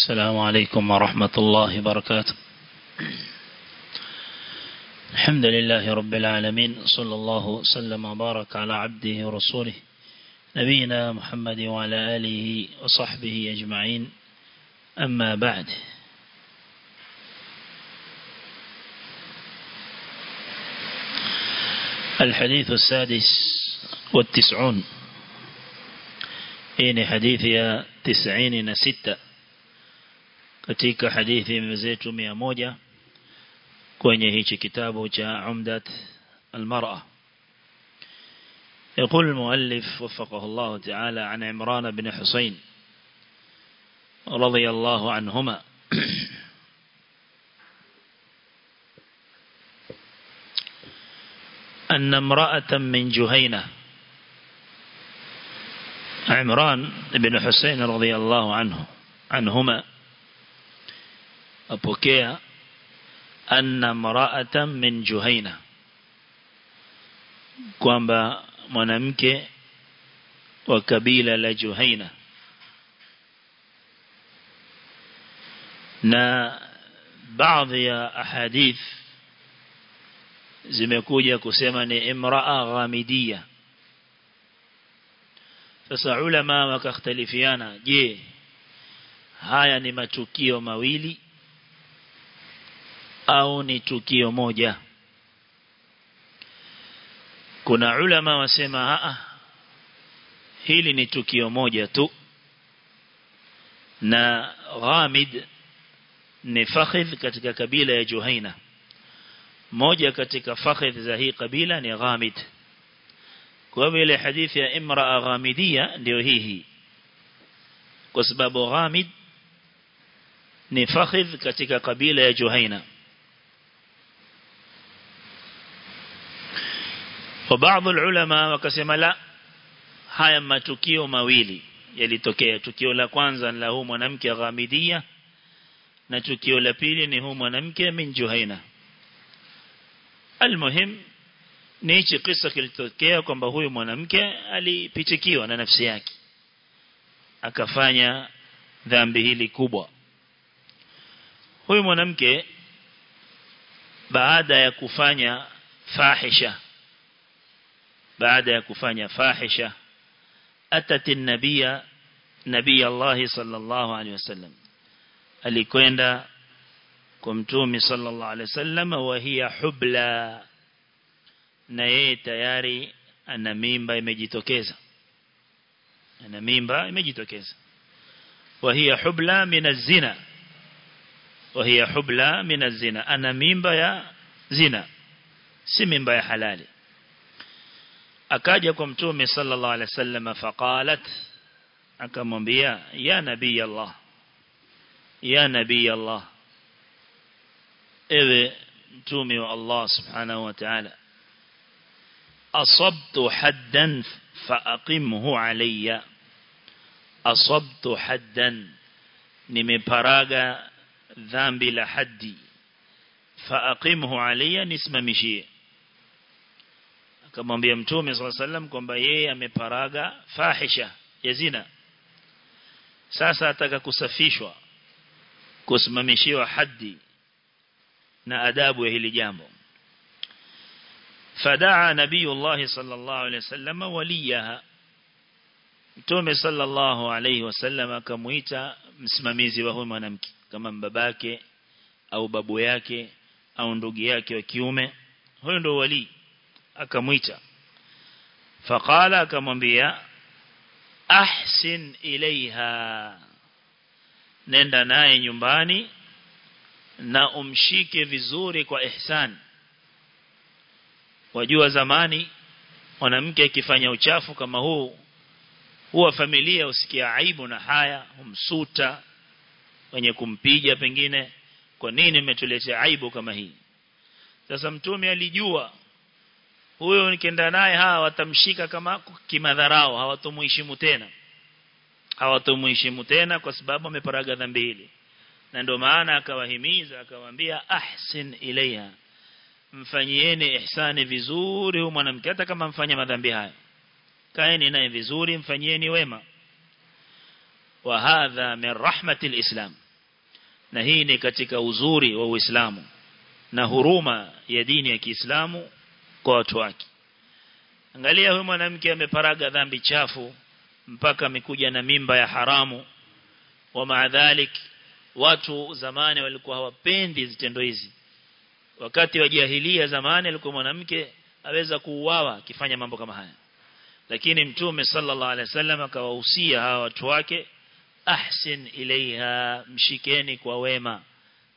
السلام عليكم ورحمة الله وبركاته. الحمد لله رب العالمين صلى الله وسلم وبارك على عبده ورسوله نبينا محمد وعلى آله وصحبه أجمعين. أما بعد الحديث السادس والتسعون. إن حديث تسعين ستة. Katika hadithi mzetu mia moja kwenye hichi kitabu cha Umdat al-Mar'a. يقول المؤلف وفقه الله تعالى عن عمران بن حسين رضي الله عنهما أن امرأة من جهينة عمران بن حسين رضي الله عنه عنهما apokea anna mra'atan min juhaina kwamba mwanamke wa kabila la juhaina na baadhi ya ahadith zimekuja kusema ni imraa ghamidia sasa ulama wakakhtalifiana je haya ni matukio mawili? Au ni tukio moja. Kuna ulama wasema aa hili ni tukio moja tu. Na ghamid ni fakhidh katika kabila ya Juhaina. Moja katika fakhidh za hii kabila ni ghamid. Kwa hivyo ile hadithi ya imraa ghamidia ndio hii. Kwa sababu ghamid ni fakhidh katika kabila ya Juhaina وبعض العلماء wakasema la haya matukio mawili yalitokea tukio la kwanza la huyu mwanamke ghamidia na tukio la pili ni huyu mwanamke min Juhaina almuhim ni hichi kisa kilitokea kwamba huyu mwanamke alipitikiwa na nafsi yake akafanya dhambi hili kubwa huyu mwanamke baada ya kufanya fahisha baada ya kufanya fahisha atati nabia nabii Allah sallallahu alaihi wasallam alikwenda kwa mtume sallallahu alaihi wasallam wa hiya hubla. Na yeye tayari ana mimba imejitokeza. Ana mimba imejitokeza. Wa hiya hubla min az-zina. Wa hubla min az-zina. Ana mimba ya zina si mimba ya halali akaja kwa mtume sallallahu alaihi wasallam faqalat akamwambia ya nabii Allah ya nabii Allah ewe mtume wa Allah subhanahu wa ta'ala asabtu haddan faaqimhu alayya asabtu haddan nimeparaga dhambi la haddi faaqimhu alayya nisimamishie akamwambia mtume swalla sallam kwamba yeye ameparaga fahisha ya zina. Sasa ataka kusafishwa kusimamishiwa haddi na adabu ya hili jambo. Fadaa nabiyullah sallallahu alayhi wasallam waliyaha. Mtume sallallahu alayhi wasallam akamuita msimamizi wa huyo mwanamke kama babake au babu yake au ndugu yake wa kiume. Huyo ndo wali akamwita. Faqala akamwambia ahsin ilaiha nenda naye nyumbani na umshike vizuri kwa ihsan. Wajua zamani mwanamke akifanya uchafu kama huu huwa familia usikia aibu na haya humsuta wenye kumpiga pengine kwa nini umetuletea aibu kama hii? Sasa mtume alijua huyo nikienda naye hawa watamshika kama kimadharao hawatomuheshimu tena. Hawatomuheshimu tena kwa sababu ameparaga dhambi hili. Na ndio maana akawahimiza akawaambia ahsin ilaiha mfanyieni ihsani vizuri huyo mwanamke hata kama mfanya madhambi haya kaeni naye vizuri mfanyieni wema. Wa hadha min rahmatil islam na hii ni katika uzuri wa Uislamu na huruma ya dini ya Kiislamu kwa watu wake. Angalia huyu mwanamke ameparaga dhambi chafu mpaka amekuja na mimba ya haramu. Wa maadhalik watu zamani walikuwa hawapendi zitendo hizi. Wakati wa jahilia zamani alikuwa mwanamke aweza kuuawa akifanya mambo kama haya. Lakini mtume sallallahu alaihi wasallam akawahusia hawa watu wake ahsin ilaiha mshikeni kwa wema.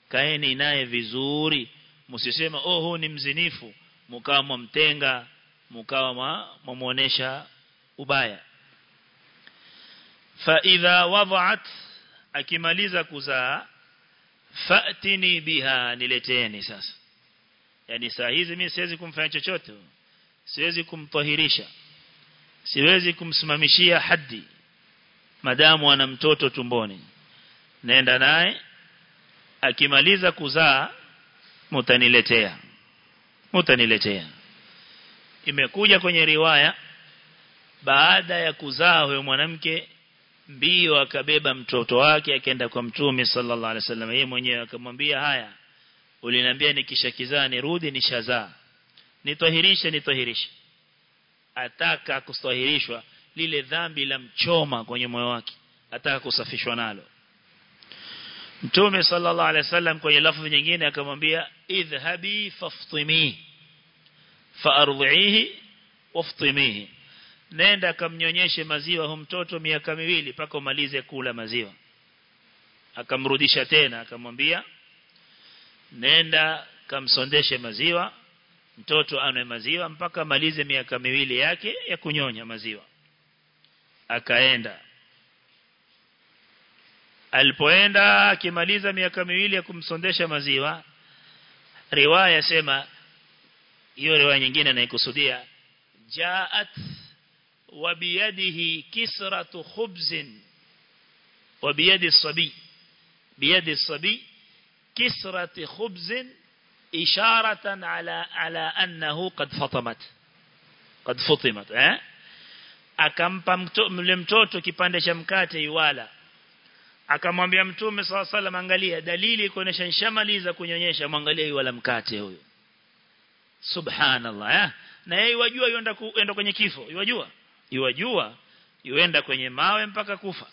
Kaeni naye vizuri. Msisema oh huu ni mzinifu mkawa mtenga mkawa mmuonesha ubaya. Fa idha wada'at akimaliza kuzaa fa'tini biha nileteni sasa. Yani saa hizi mimi siwezi kumfanya chochote siwezi kumtahirisha siwezi kumsimamishia hadi madamu ana mtoto tumboni. Nenda naye akimaliza kuzaa mutaniletea mutaniletea imekuja kwenye riwaya baada ya kuzaa huyo mwanamke mbio akabeba mtoto wake akaenda kwa mtume sallallahu alaihi wasallam. Yeye mwenyewe akamwambia haya uliniambia nikishakizaa nirudi nishazaa. Nitahirishe nitahirishe ataka kustahirishwa lile dhambi la mchoma kwenye moyo wake. Ataka kusafishwa nalo Mtume sallallahu alaihi wasallam kwenye lafzi nyingine akamwambia idhhabi faftimi faardhihi waftimihi. Nenda kamnyonyeshe maziwa hu mtoto miaka miwili paka umalize kula maziwa. Akamrudisha tena akamwambia nenda kamsondeshe maziwa mtoto anwe maziwa mpaka amalize miaka miwili yake ya kunyonya maziwa. Akaenda alipoenda akimaliza miaka miwili ya kumsondesha maziwa riwaya sema hiyo riwaya nyingine naikusudia jaat wa biyadihi kisratu khubzin wa biyadi sabi. Biyadi sabi kisrati khubzin isharatan ala ala annahu qad fatamat. Qad futimat eh? Akampa mle mtoto kipande cha mkate iwala akamwambia mtume swalla salam angalia dalili kuonesha nishamaliza kunyonyesha mwangalie yule mkate huyo. Subhanallah eh? Na yeye yajua yuenda kuenda kwenye kifo yajua yajua yuenda kwenye mawe mpaka kufa.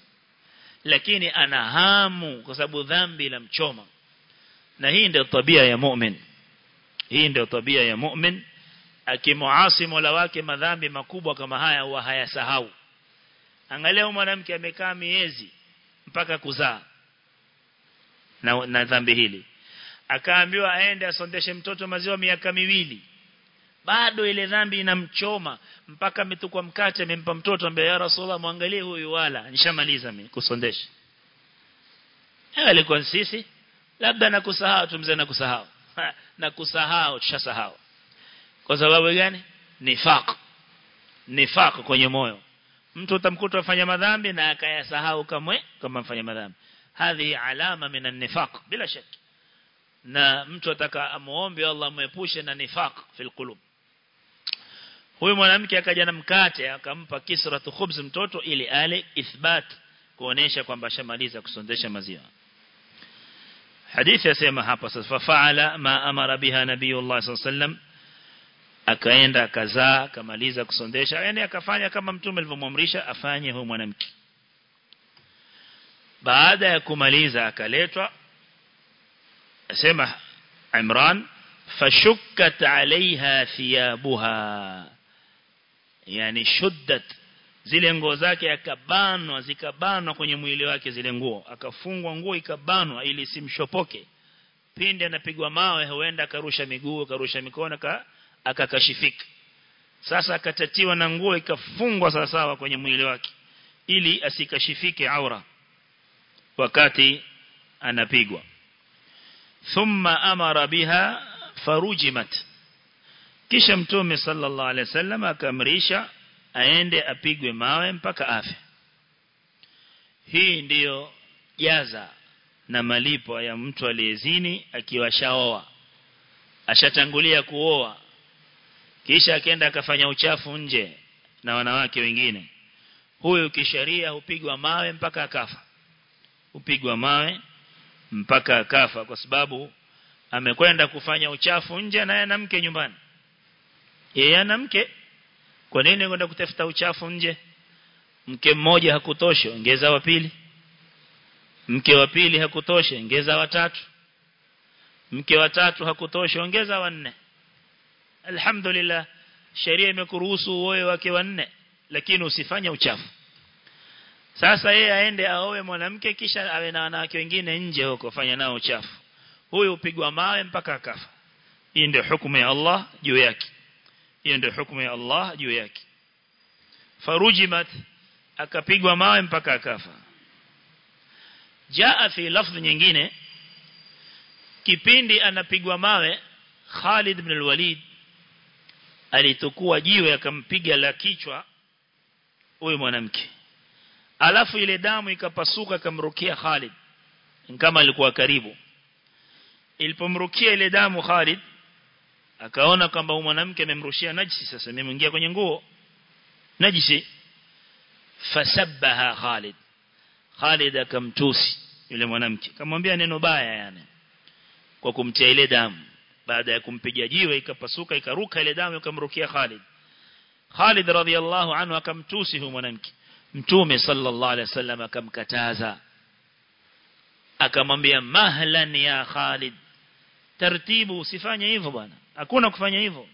Lakini ana hamu kwa sababu dhambi la mchoma. Na hii ndio tabia ya mu'min. Hii ndio tabia ya mu'min. Akimuasi Mola wake madhambi makubwa kama haya huwa hayasahau. Angalia mwanamke amekaa miezi mpaka kuzaa na, na dhambi hili. Akaambiwa aende asondeshe mtoto maziwa miaka miwili. Bado ile dhambi inamchoma mpaka ametukwa mkate amempa mtoto ambaye ya rasulullah muangalie huyu wala. Nishamaliza mimi kusondesha. Alikuwa sisi. Labda nakusahau tumzee nakusahau. Nakusahau tushasahau. Kwa sababu gani? Nifaq. Nifaq kwenye moyo mtu utamkuta afanya madhambi na akayasahau kamwe kama mfanya madhambi. Hadhi alama minan nifaq bila shaki. Na mtu ataka amuombe Allah muepushe na nifaq fil qulub. Huyu mwanamke akaja na mkate akampa kisratu khubz mtoto ili ale ithbat kuonesha kwamba shamaliza kusondesha maziwa. Hadithi yasema hapa sasa faala ma amara biha nabiyullah sallallahu akaenda akazaa akamaliza kusondesha. Yani akafanya kama mtume alivyomwamrisha afanye huyo mwanamke. Baada ya kumaliza akaletwa asema Imran fashukkat alaiha thiyabuha. Yani shuddat. Zile nguo zake akabanwa zikabanwa kwenye mwili wake zile nguo. Akafungwa nguo ikabanwa ili simshopoke pindi anapigwa mawe huenda akarusha miguu akarusha mikono ka akakashifika. Sasa akatatiwa na nguo ikafungwa sawa sawa kwenye mwili wake ili asikashifike aura wakati anapigwa. Thumma amara biha farujimat. Kisha mtume sallallahu alaihi wasallam akamrisha aende apigwe mawe mpaka afe. Hii ndiyo jaza na malipo ya mtu aliyezini akiwa shaoa ashatangulia kuoa kisha akaenda akafanya uchafu nje na wanawake wengine. Huyu kisheria hupigwa mawe mpaka akafa. Hupigwa mawe mpaka akafa kwa sababu amekwenda kufanya uchafu nje na yana mke nyumbani. Yeye ana mke. Kwa nini kwenda kutafuta uchafu nje? Mke mmoja hakutosha ongeza wa pili. Mke wa pili hakutosha ongeza wa tatu. Mke wa tatu hakutosha ongeza wa nne alhamdulillah sheria imekuruhusu uoe wake wanne lakini usifanye uchafu. Sasa yeye aende aoe mwanamke kisha awe na wanawake wengine nje huko fanya nao uchafu. Huyu upigwa mawe mpaka akafa. Hii ndio hukumu ya Allah juu yake. Hiyo ndio hukumu ya Allah juu yake. Farujimat akapigwa mawe mpaka akafa. Jaa fi lafdh nyingine kipindi anapigwa mawe Khalid ibn al-Walid alitukua jiwe akampiga la kichwa huyo mwanamke. Alafu ile damu ikapasuka akamrukia Khalid kama alikuwa karibu. Ilipomrukia ile damu Khalid akaona kwamba mwanamke amemrushia najisi. Sasa nimeingia kwenye nguo. Najisi. Fasabaha Khalid. Khalid akamtusi yule mwanamke. Akamwambia neno baya yani kwa kumtia ile damu baada ya kumpiga jiwe ikapasuka ikaruka ile damu ikamrukia Khalid Khalid radhiallahu anhu akamtusi huyu mwanamke mtume sallallahu alaihi wasallam akamkataza akamwambia mahlan ya Khalid taratibu usifanye hivyo bwana hakuna kufanya hivyo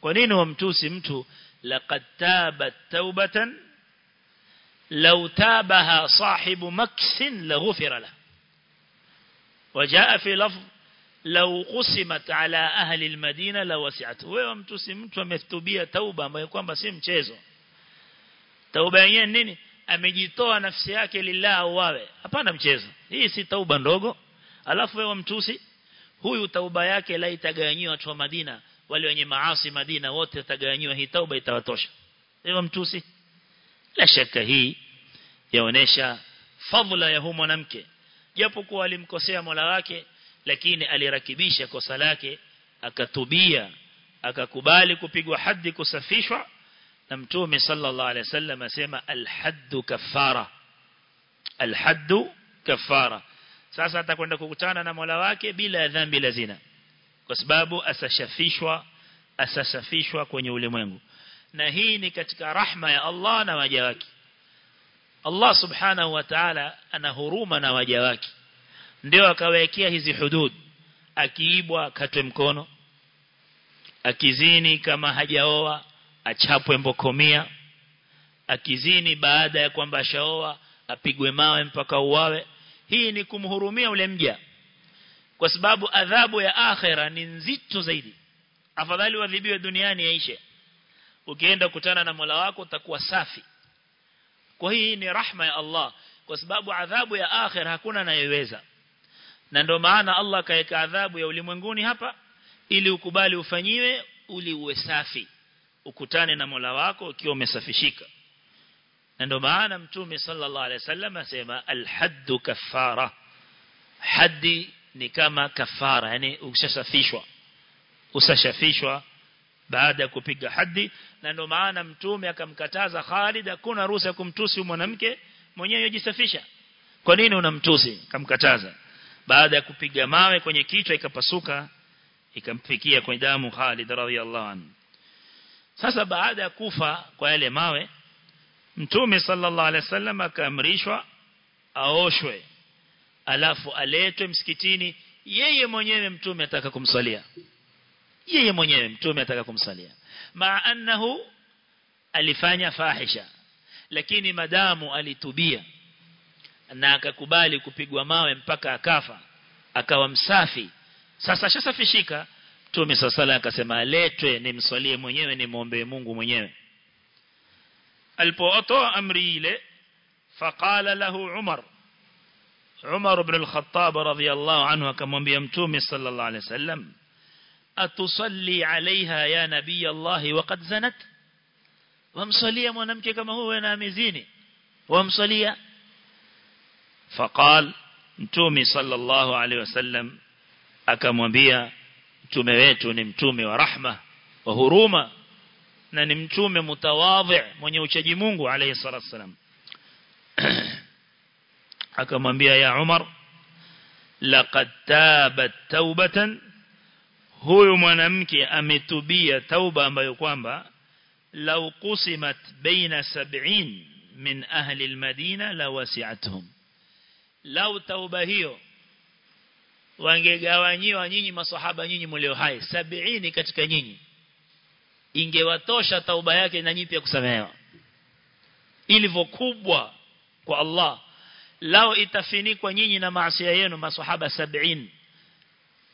kwa nini wamtusi mtu laqad tabat taubatan law tabaha sahibu maksin laghfira la وجاء في لفظ lau qusimat ala ahli almadina lawasi'at wewe mtu si mtu ametubia tauba ambayo kwamba si mchezo tauba yenyewe nini amejitoa nafsi yake lillah wawe hapana mchezo hii si tauba ndogo alafu wewe mtusi huyu tauba yake la itagawanywa watu wa Madina wale wenye maasi Madina wote watagawanywa hii tauba itawatosha wewe mtusi la shaka hii yaonesha fadhila ya huyo mwanamke japo kwa alimkosea Mola wake lakini alirakibisha kosa lake akatubia akakubali kupigwa haddi kusafishwa. Na mtume sallallahu alaihi wasallam asema alhaddu kafara alhaddu kafara sasa atakwenda kukutana na Mola wake bila dhambi la zina. Kwa sababu asashafishwa asasafishwa kwenye ulimwengu. Na hii ni katika rahma ya Allah na waja wake. Allah subhanahu wa ta'ala ana huruma na waja wake ndio akawekea hizi hudud. Akiibwa akatwe mkono. Akizini kama hajaoa achapwe mbokomia. Akizini baada ya kwamba ashaoa apigwe mawe mpaka uwawe. Hii ni kumhurumia ule mja. Kwa sababu adhabu ya akhera ni nzito zaidi. Afadhali wadhibiwe duniani yaishe. Ukienda kutana na Mola wako utakuwa safi. Kwa hii ni rahma ya Allah. Kwa sababu adhabu ya akhera hakuna anayeweza na ndio maana Allah kaeka adhabu ya ulimwenguni hapa ili ukubali ufanyiwe uli uwe safi. Ukutane na Mola wako ukiwa umesafishika. Na ndio maana mtume sallallahu alaihi wasallam asema alhaddu kaffara. Haddi ni kama kafara yani ukishasafishwa usashafishwa baada ya kupiga haddi. Na ndio maana mtume akamkataza Khalid hakuna ruhusa kumtusi mwanamke mwenyewe yajisafisha kwa nini unamtusi? Kamkataza baada ya kupiga mawe kwenye kichwa ikapasuka ikamfikia kwenye damu Khalid radhiyallahu anhu. Sasa baada ya kufa kwa yale mawe Mtume sallallahu alaihi wasallam akaamrishwa aoshwe alafu aletwe msikitini. Yeye mwenyewe mtume ataka kumsalia. Yeye mwenyewe mtume ataka kumsalia. Ma annahu alifanya fahisha lakini madamu alitubia na akakubali kupigwa mawe mpaka akafa akawa msafi. Sasa shasafishika Mtume sala akasema aletwe nimswalie mwenyewe nimwombee Mungu mwenyewe. Alipotoa amri ile faqala lahu Umar. Umar ibn al-Khattab radiyallahu anhu akamwambia Mtume sallallahu alayhi wasallam atusalli alaiha ya nabii Allah waqad zanat. Wamsalia mwanamke kama huyo na amezini. Wamsalia faqal Mtume sallallahu alayhi wasallam akamwambia mtume wetu ni mtume wa rahma wa huruma na ni mtume mutawadhi mwenye uchaji Mungu alayhi salatu wasalam akamwambia ya Umar laqad tabat taubatan huyu mwanamke ametubia tauba ambayo kwamba law qusimat baina sab'in min ahli almadina la law tauba hiyo wangegawanyiwa nyinyi maswahaba nyinyi mlio hai sabini katika nyinyi ingewatosha tauba yake na nyinyi pia kusamehewa. Ilivyo kubwa kwa Allah lao itafinikwa nyinyi na maasi yenu masahaba sabini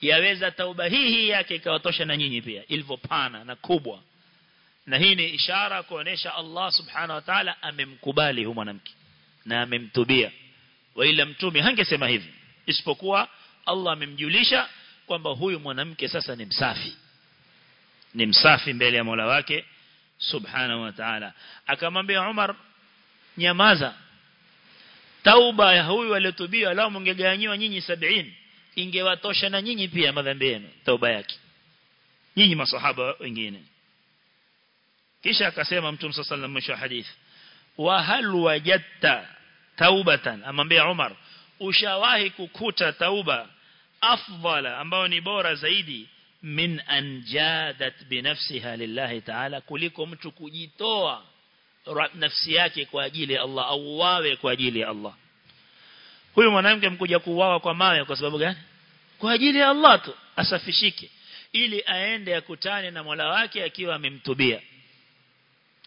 yaweza tauba hii hii yake ikawatosha na nyinyi pia. Ilivyopana na kubwa. Na hii ni ishara kuonesha Allah subhanahu wa ta'ala amemkubali huyu mwanamke na amemtubia wa ila mtume hangesema hivi. Isipokuwa Allah amemjulisha kwamba huyu mwanamke sasa ni msafi. Ni msafi mbele ya Mola wake subhanahu wa ta'ala. Akamwambia Umar nyamaza. Tauba ya huyu aliyotubia lao mngegawanyiwa nyinyi 70 ingewatosha na nyinyi pia madhambi yenu tauba yake. Nyinyi masahaba wengine. Kisha akasema mtume sallallahu alayhi wasallam hadith wa hal wajadta taubatan. Amwambia Umar ushawahi kukuta tauba afdala ambayo ni bora zaidi min anjadat binafsiha lillahi ta'ala kuliko mtu kujitoa nafsi yake kwa ajili ya Allah au wawe kwa ajili ya Allah? Huyu mwanamke mkuja kuuawa kwa mawe kwa sababu gani? Kwa ajili ya Allah tu asafishike ili aende akutane na Mola wake akiwa amemtubia.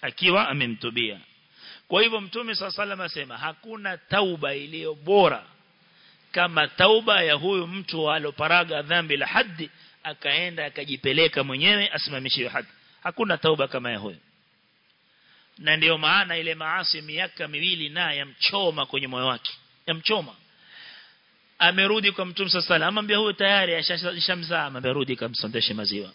Akiwa amemtubia kwa hivyo mtume SAW asema hakuna tauba iliyo bora kama tauba ya huyu mtu aloparaga dhambi la haddi akaenda akajipeleka mwenyewe asimamishiwe haddi. Hakuna tauba kama ya huyu. Na ndiyo maana ile maasi miaka miwili na yamchoma kwenye moyo wake. Yamchoma. Amerudi kwa mtume sallallahu alayhi amwambia huyo tayari ashamzaa. Amerudi kamsondeshe maziwa.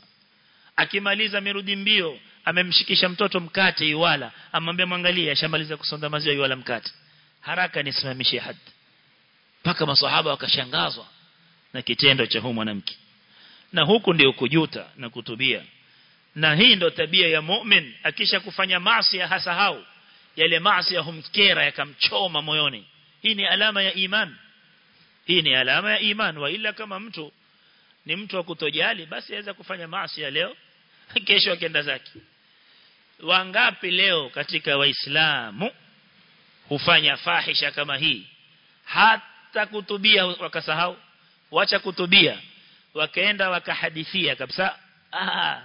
Akimaliza amerudi mbio amemshikisha mtoto mkate iwala amwambia mwangalie ashamaliza kusonda maziwa iwala mkate. Haraka nisimamishie hadi. Paka maswahaba wakashangazwa na kitendo cha huyu mwanamke. Na huku ndio kujuta na kutubia. Na hii ndo tabia ya mu'min akisha kufanya maasi ya hasahau yale maasi ya humkera yakamchoma moyoni. Hii ni alama ya iman. Hii ni alama ya iman. Wa ila kama mtu ni mtu wa kutojali basi aweza kufanya maasi ya leo kesho akenda zake wangapi leo katika waislamu hufanya fahisha kama hii? Hata kutubia wakasahau wacha kutubia. Wakaenda wakahadithia kabisa ah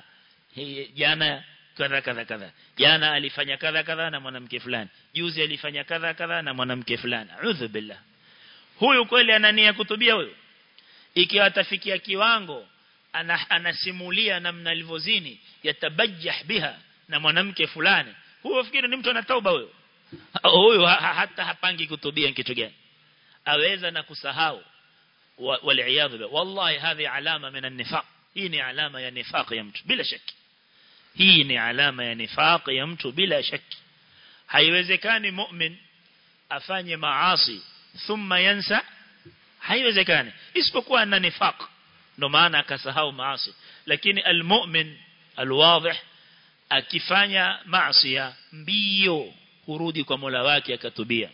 jana kadha kadha kadha. Jana alifanya kadha kadha na mwanamke fulani. Juzi alifanya kadha kadha na mwanamke fulani. Udhu billah. Huyu kweli anania kutubia huyu? Ikiwa atafikia kiwango ana, anasimulia namna alivyozini yatabajjah biha na mwanamke fulani. Huyo fikiri ni mtu ana tauba huyo? Huyo ha, hata hapangi kutubia kitu gani? Aweza na kusahau. Wal wallahi hadhi alama min an-nifaq. Hii ni alama ya nifaq ya mtu bila shaki. Hii ni alama ya nifaq ya mtu bila shaki. Haiwezekani mu'min afanye maasi thumma yansa. Haiwezekani. Isipokuwa ana nifaq. Ndo maana akasahau maasi. Lakini almu'min alwadih akifanya maasiya mbio hurudi kwa Mola wake akatubia.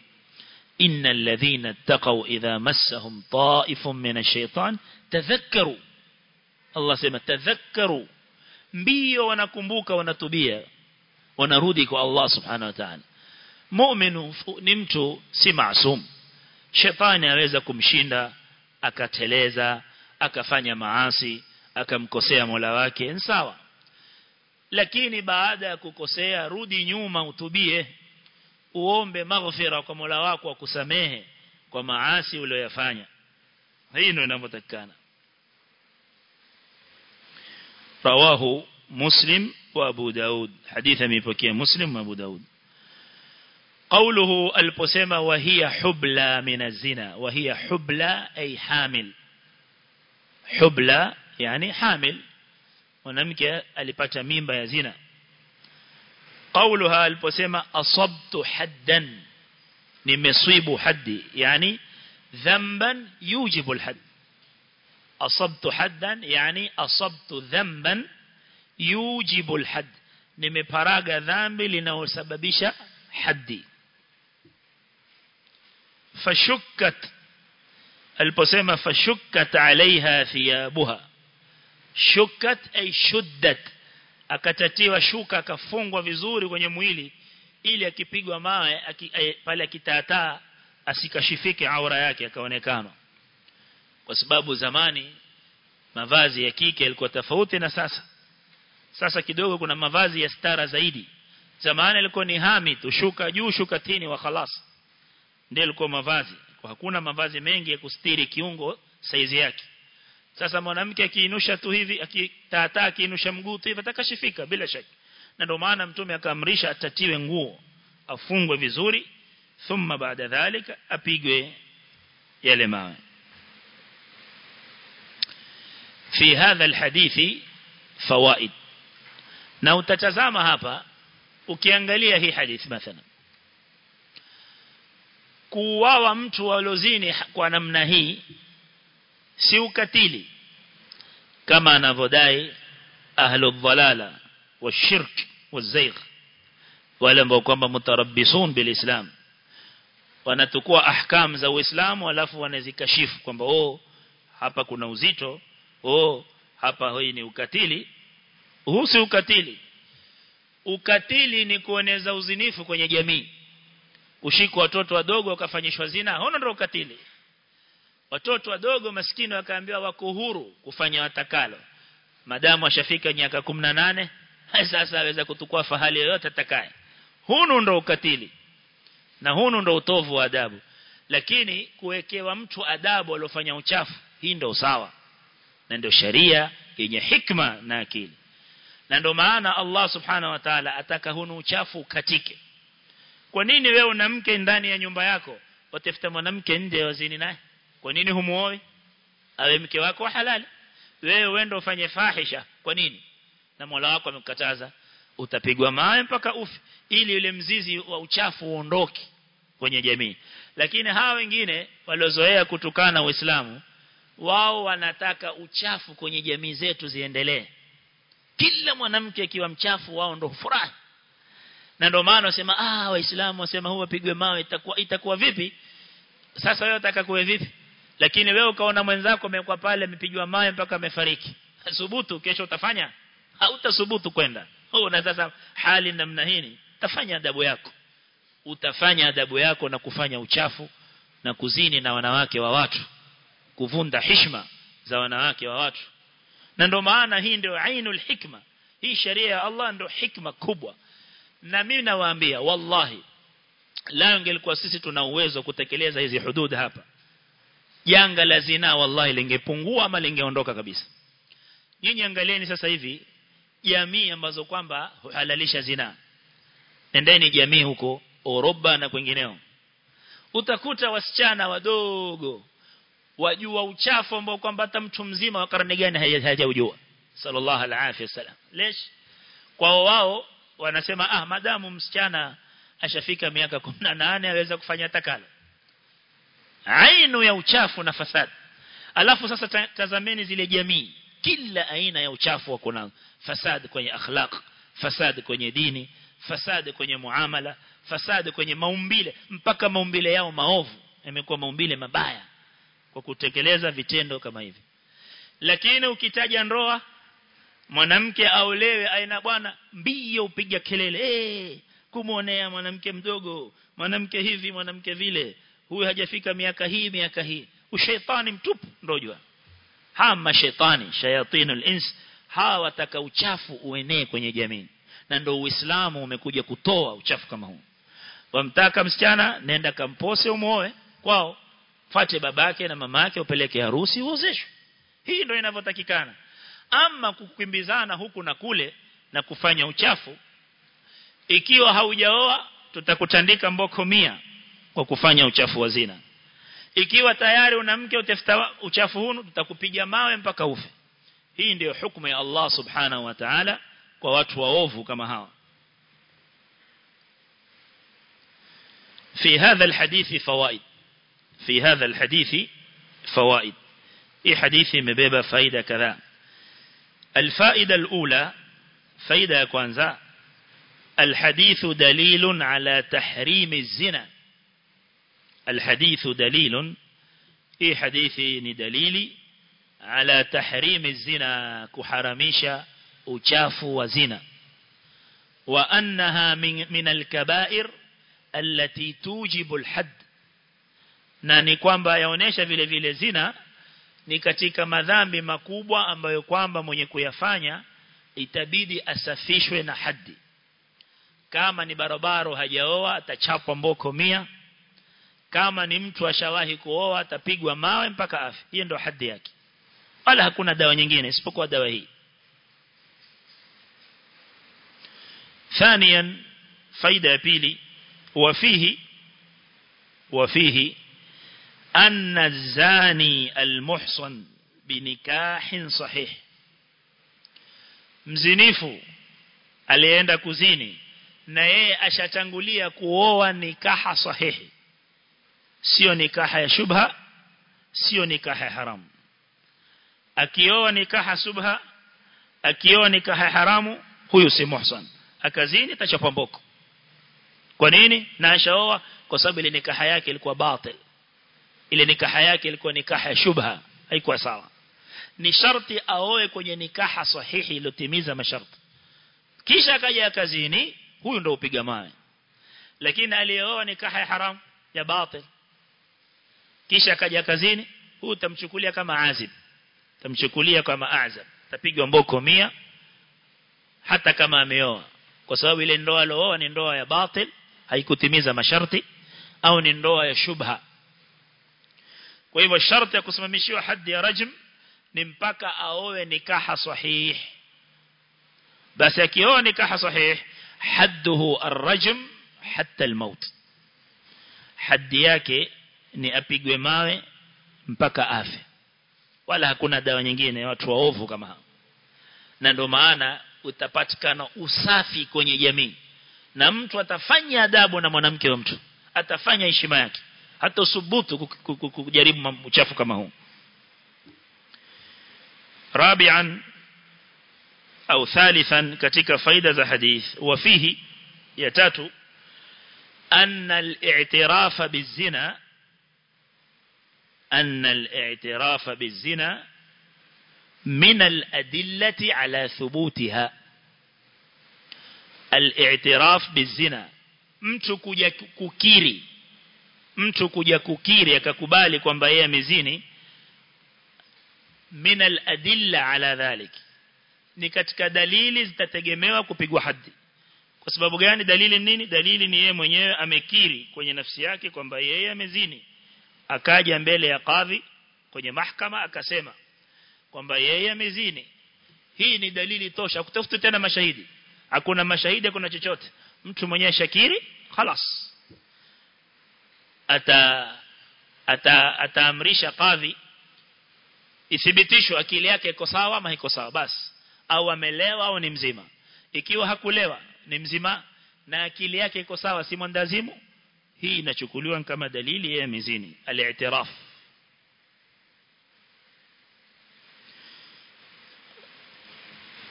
Innal ladhina taqaw idha massahum ta'ifun minash shaitan tadhakkaru. Allah sema tadhakkaru. Mbio wanakumbuka wanatubia. Wanarudi kwa Allah subhanahu wa ta'ala. Mu'minu ni mtu si maasum. Shetani aweza kumshinda akateleza akafanya maasi akamkosea Mola wake. Sawa lakini baada ya kukosea rudi nyuma utubie uombe maghfira kwa Mola wako akusamehe kwa maasi uliyofanya hii ndio inavyotakikana رواه مسلم وابو داود حديث ميبوكيه مسلم وابو داود قوله البسمة وهي حبلى من الزنا وهي حبلى أي حامل حبلى يعني حامل mwanamke alipata mimba ya zina قولها aliposema asabtu haddan nimesibu haddi yani dhanban yujibu alhadd asabtu haddan yani asabtu dhanban yujibu alhadd nimeparaga dhambi linalosababisha haddi fashukkat aliposema fashukkat alaiha thiyabuha shukkat ay shuddat. Akatatiwa shuka akafungwa vizuri kwenye mwili ili akipigwa mawe aki, pale akitaataa asikashifike aura yake akaonekana. Kwa sababu zamani mavazi ya kike yalikuwa tofauti na sasa. Sasa kidogo kuna mavazi ya stara zaidi. Zamani ilikuwa ni hami tu shuka juu shuka tini wa khalas. Ndio ilikuwa mavazi. Kwa hakuna mavazi mengi ya kustiri kiungo saizi yake sasa mwanamke akiinusha tu hivi akitaataa akiinusha mguu tu hivi atakashifika bila shaka. Na ndio maana mtume akaamrisha atatiwe nguo afungwe vizuri thumma baada dhalika apigwe yale mawe. Fi hadha alhadithi fawaid. Na utatazama hapa ukiangalia hii hadith mathalan. Kuuawa mtu wa lozini kwa namna hii si ukatili kama anavodai ahlu dhalala wa shirk wa zaygh wale ambao kwamba mutarabbisun bilislam wanatukua ahkam za uislamu alafu wanazikashifu kwamba oh hapa kuna uzito oh hapa hii ni ukatili. Huu si ukatili. Ukatili ni kueneza uzinifu kwenye jamii. Ushiko watoto wadogo wakafanyishwa zina hono ndio ukatili watoto wadogo maskini wakaambiwa wako huru kufanya watakalo. Madamu washafika miaka 18 sasa aweza kutukua fahali yoyote atakaye. Hunu ndo ukatili na hunu ndo utovu wa adabu. Lakini kuwekewa mtu adabu aliyofanya uchafu hii ndo sawa na ndio sharia yenye hikma na akili. Na ndio maana Allah subhanahu wa ta'ala ataka hunu uchafu katike kwa nini wewe una mke ndani ya nyumba yako? Watafuta mwanamke nje wazini naye kwa nini humuoe awe mke wako halali. Wewe uende ufanye fahisha. Kwa nini? Na Mola wako amekukataza. Utapigwa mawe mpaka ufi ili yule mzizi wa uchafu uondoke kwenye jamii. Lakini hawa wengine waliozoea kutukana Uislamu wao wanataka uchafu kwenye jamii zetu ziendelee. Kila mwanamke akiwa mchafu wao ndo furahi na ndio maana wasema ah waislamu wasema huwa pigwe mawe itakuwa itakuwa vipi? Sasa wewe unataka kuwe vipi lakini wewe ukaona mwenzako amekuwa pale amepigwa mawe mpaka amefariki. Subutu kesho utafanya? Hautasubutu kwenda. Oh na sasa hali namna hii tafanya adabu yako. Utafanya adabu yako na kufanya uchafu na kuzini na wanawake wa watu. Kuvunda hishma za wanawake wa watu. Na ndio maana hii ndio ainul hikma. Hii sheria ya Allah ndio hikma kubwa. Na mimi nawaambia wallahi la ingelikuwa sisi tuna uwezo kutekeleza hizi hudud hapa janga la zina wallahi lingepungua ama lingeondoka kabisa. Nyinyi angalieni sasa hivi jamii ambazo kwamba halalisha zina. Endeni jamii huko Europa na kwingineo. Utakuta wasichana wadogo wajua uchafu ambao kwamba hata mtu mzima wa karne gani hajaujua. Sallallahu alaihi wasallam lesh kwao wao wanasema ah madamu msichana ashafika miaka 18 aweza kufanya takalo ainu ya uchafu na fasad alafu sasa tazameni zile jamii. Kila aina ya uchafu wako fasad kwenye akhlaq fasad kwenye dini fasad kwenye muamala fasad kwenye maumbile. Mpaka maumbile yao maovu yamekuwa maumbile mabaya kwa kutekeleza vitendo kama hivi. Lakini ukitaja ndoa mwanamke aolewe aina bwana mbio upiga kelele. Eh kumuonea mwanamke mdogo mwanamke hivi mwanamke vile huyu hajafika miaka hii miaka hii. Ushaitani mtupu ndio jua hama shetani shayatinul ins hawa wataka uchafu uenee kwenye jamii. Na ndio uislamu umekuja kutoa uchafu kama huu. Wamtaka msichana nenda kampose umuoe kwao. Fate babake na mamake upeleke harusi uozeshwe. Hii ndio inavyotakikana. Ama kukimbizana huku na kule na kufanya uchafu. Ikiwa haujaoa tutakutandika mboko mia kwa kufanya uchafu wa zina ikiwa tayari una mke utafuta uchafu huu tutakupiga mawe mpaka ufe hii ndiyo hukumu ya Allah subhanahu wa ta'ala kwa watu waovu kama hawa في هذا الحديث فوائد في هذا الحديث فوائد اي حديث مبيبه فائده كذا الفائده الاولى فائده كwanza الحديث دليل على تحريم الزنا الحديث دليل hii hadithi ni dalili ala tahrimi zina kuharamisha uchafu wa zina wa annaha min, min al-kaba'ir allati tujibu al-hadd na ni kwamba yaonesha vile vile zina ni katika madhambi makubwa ambayo kwamba mwenye kuyafanya itabidi asafishwe na haddi kama ni barabara hajaoa atachapwa mboko mia kama ni mtu ashawahi kuoa atapigwa mawe mpaka afi hiyo ndio haddi yake wala hakuna dawa nyingine isipokuwa dawa hii ثانيا فايدة ya pili وفيه وفيه أن الزاني المحصن بنكاح صحيح mzinifu alienda kuzini na yeye ashatangulia kuoa nikaha sahihi sio nikaha ya shubha sio nikaha ya haramu akioa nikaha subha akioa nikaha haramu huyu si muhsan. Akazini tachapa mboko. Kwa nini? Na ashaoa kwa sababu ile nikaha yake ilikuwa batil. Ile nikaha yake ilikuwa nikaha ya shubha haikuwa sawa. Ni sharti aoe kwenye nikaha sahihi iliyotimiza masharti. Kisha akaja kazini huyu ndio upiga mawe. Lakini aliyeoa nikaha ya haram ya batil kisha akaja kazini huu tamchukulia kama azib. Tamchukulia kama azab. Tapigwa mboko mia hata kama ameoa. Kwa sababu ile ndoa alooa ni ndoa ya batil haikutimiza masharti au ni ndoa ya shubha. Kwa hivyo sharti ya kusimamishiwa haddi ya rajm ni mpaka aoe nikaha sahih. Basi akioa nikaha sahih hadduhu arrajm hatta almaut. Haddi yake ni apigwe mawe mpaka afe. Wala hakuna dawa nyingine watu waovu kama hao. Na ndio maana utapatikana usafi kwenye jamii. Na mtu atafanya adabu na mwanamke wa mtu atafanya heshima yake. Hata usubutu kujaribu uchafu kama huu. Rabian au thalithan katika faida za hadith wafihi ya tatu anna al-i'tiraf bizina أن الاعتراف بالزنا من الأدلة على ثبوتها الاعتراف بالزنا mtu kuja kukiri mtu kuja kukiri akakubali kwamba yeye amezini min al-adilla ala dhalik ni katika dalili zitategemewa kupigwa haddi kwa sababu gani dalili nini dalili ni yeye mwenyewe amekiri kwenye nafsi yake kwamba yeye amezini akaja mbele ya kadhi kwenye mahakama akasema kwamba yeye amezini hii ni dalili tosha kutafuta tena mashahidi hakuna mashahidi hakuna chochote mtu mwenyewe shakiri خلاص ata ata ataamrisha kadhi ithibitishwe akili yake iko sawa ama iko sawa basi au amelewa au ni mzima ikiwa hakulewa ni mzima na akili yake iko sawa si mwandazimu hii inachukuliwa kama dalili ya mizini al-i'tiraf.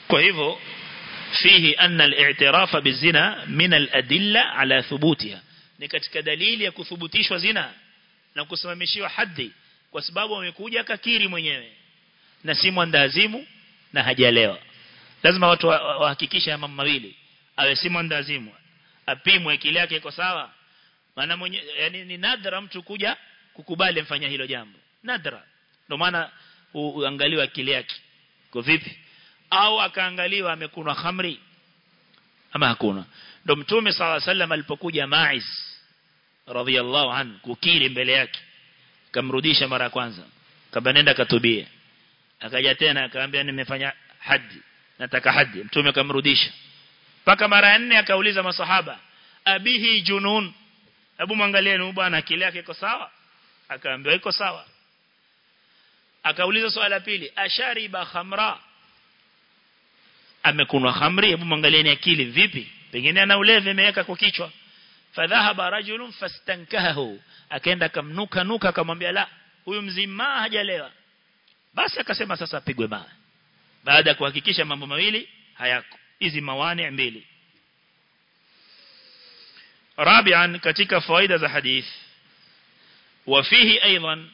Kwa hivyo fihi anna al-i'tiraf bizina min al-adilla ala thubutiha. Ni katika dalili ya kuthubutishwa zina na kusimamishiwa haddi kwa sababu amekuja kakiri mwenyewe na si mwandazimu na hajalewa. Lazima watu wahakikishe wa mawili. Awe si mwandazimu apimwe kile yake iko sawa maana mwenye yani ni nadra mtu kuja kukubali mfanya hilo jambo. Nadra. Ndio maana uangaliwa akili yake. Kwa vipi? Au akaangaliwa amekunwa khamri ama hakuna? Ndio mtume sala sallam alipokuja Maiz radhiallahu an kukiri mbele yake. Kamrudisha mara ya kwanza. Kabla nenda katubie. Akaja tena akaambia nimefanya haji nataka haji mtume akamrudisha. Paka mara nne akauliza masahaba abihi junun hebu mwangalieni bwana akili yake iko sawa? Akaambiwa iko sawa. Akauliza swali la pili ashariba khamra? Amekunwa khamri. Hebu mwangalieni akili vipi. Pengine ana ulevi imeweka kwa kichwa. Fadhahaba rajulun fastankahu. Akaenda kamnuka nuka akamwambia la huyu mzima hajalewa. Basi akasema sasa apigwe mawe. Baada ya kuhakikisha mambo mawili hayako. Hizi mawani mbili rabi'an katika faida za hadith. Wafihi aidan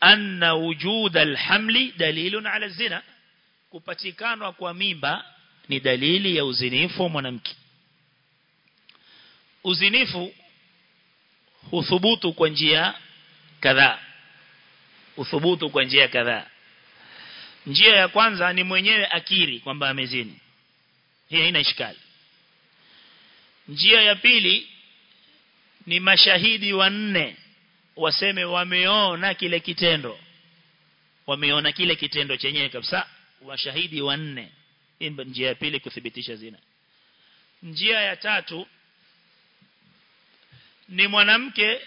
anna wujud alhamli dalilun ala zina. Kupatikanwa kwa mimba ni dalili ya uzinifu mwanamke. Uzinifu huthubutu kwa njia kadhaa. Uthubutu kwa njia kadhaa. Njia ya kwanza ni mwenyewe akiri kwamba amezini. Hii haina ishkali. Njia ya pili ni mashahidi wanne. Waseme wameona kile kitendo. Wameona kile kitendo chenyewe kabisa. Washahidi wanne. Hii njia ya pili kuthibitisha zina. Njia ya tatu ni mwanamke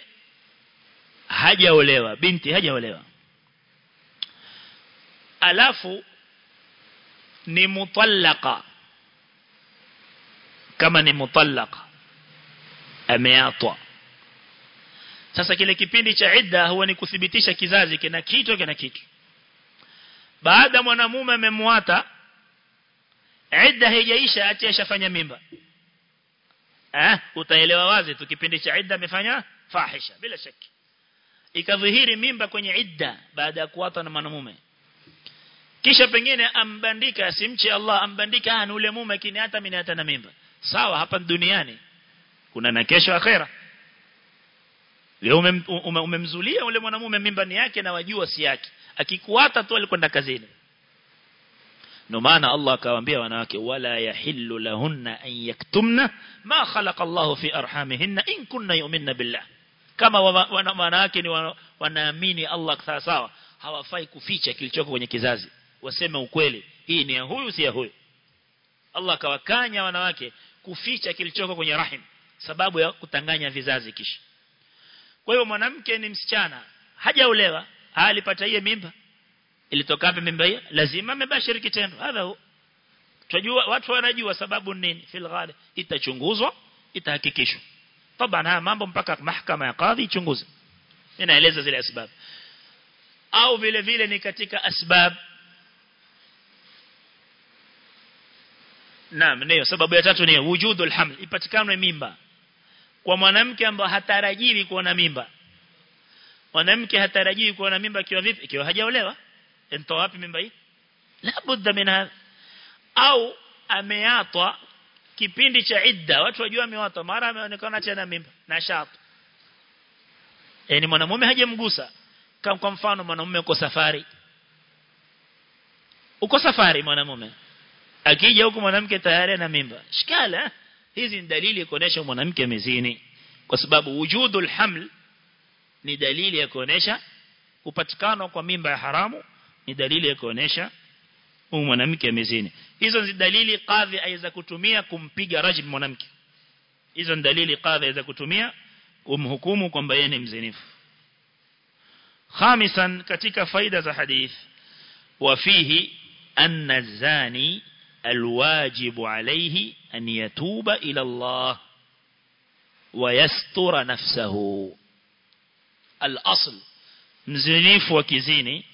hajaolewa binti hajaolewa. Alafu ni mutallaka. Kama ni mutallaka ameatwa sasa kile kipindi cha idda huwa ni kuthibitisha kizazi kina kitu kina kitu. Baada mwanamume amemwata idda haijaisha ati ashafanya mimba. Eh utaelewa wazi tu kipindi cha idda amefanya fahisha bila shaki ikadhihiri mimba kwenye idda baada ya kuwata na mwanamume. Kisha pengine ambandika asimche Allah ambandika ah ule mume kini hata mimi hata na mimba. Sawa hapa duniani kuna na kesho akhera leo umemzulia ume ule mwanamume mimba yake na wajua si yake. Akikuata tu alikwenda kazini ndio maana Allah akawaambia wanawake wala yahillu lahunna an yaktumna ma khalaqa Allah fi arhamihinna in kunna yu'minna billah. Kama wanawake ni wanaamini Allah sawa sawa hawafai kuficha kilichoko kwenye kizazi. Waseme ukweli hii ni ya huyu si ya huyu. Allah akawakanya wanawake kuficha kilichoko kwenye rahim sababu ya kutanganya vizazi kisha kwa hiyo mwanamke ni msichana hajaolewa alipata hiyo mimba ilitoka wapi mimba hiyo lazima amebashiri kitendo hadha tunajua watu wanajua sababu nini fil ghalib itachunguzwa itahakikishwa طبعا haya mambo mpaka mahakama ya kadhi ichunguze inaeleza zile sababu au vile vile ni katika asbab Naam ndio sababu ya tatu ni wujudul haml ipatikane mimba kwa mwanamke ambaye hatarajii kuona na mimba. Mwanamke hatarajii kuona na mimba ikiwa vipi? Ikiwa hajaolewa. Ndio wapi mimba hii? La budda minha. Au ameatwa kipindi cha idda. Watu wajua ameatwa. Mara ameonekana tena mimba. Na shatu yani mwanamume hajamgusa. Kama kwa mfano mwanamume uko safari. Uko safari mwanamume. Akija huko mwanamke tayari na mimba. Shikala hizi ni dalili kuonesha mwanamke mezini kwa sababu wujudul haml ni dalili ya kuonesha kupatikana kwa mimba ya haramu ni dalili ya kuonesha huyu mwanamke mezini hizo ni dalili kadhi aiza kutumia kumpiga rajim mwanamke hizo ni dalili kadhi aiza kutumia kumhukumu kwamba yeye ni mzinifu khamisan katika faida za hadith وفيه أن الزاني الواجب عليه أن يتوب إلى الله ويستر نفسه. الأصل. نزنيف وكزيني.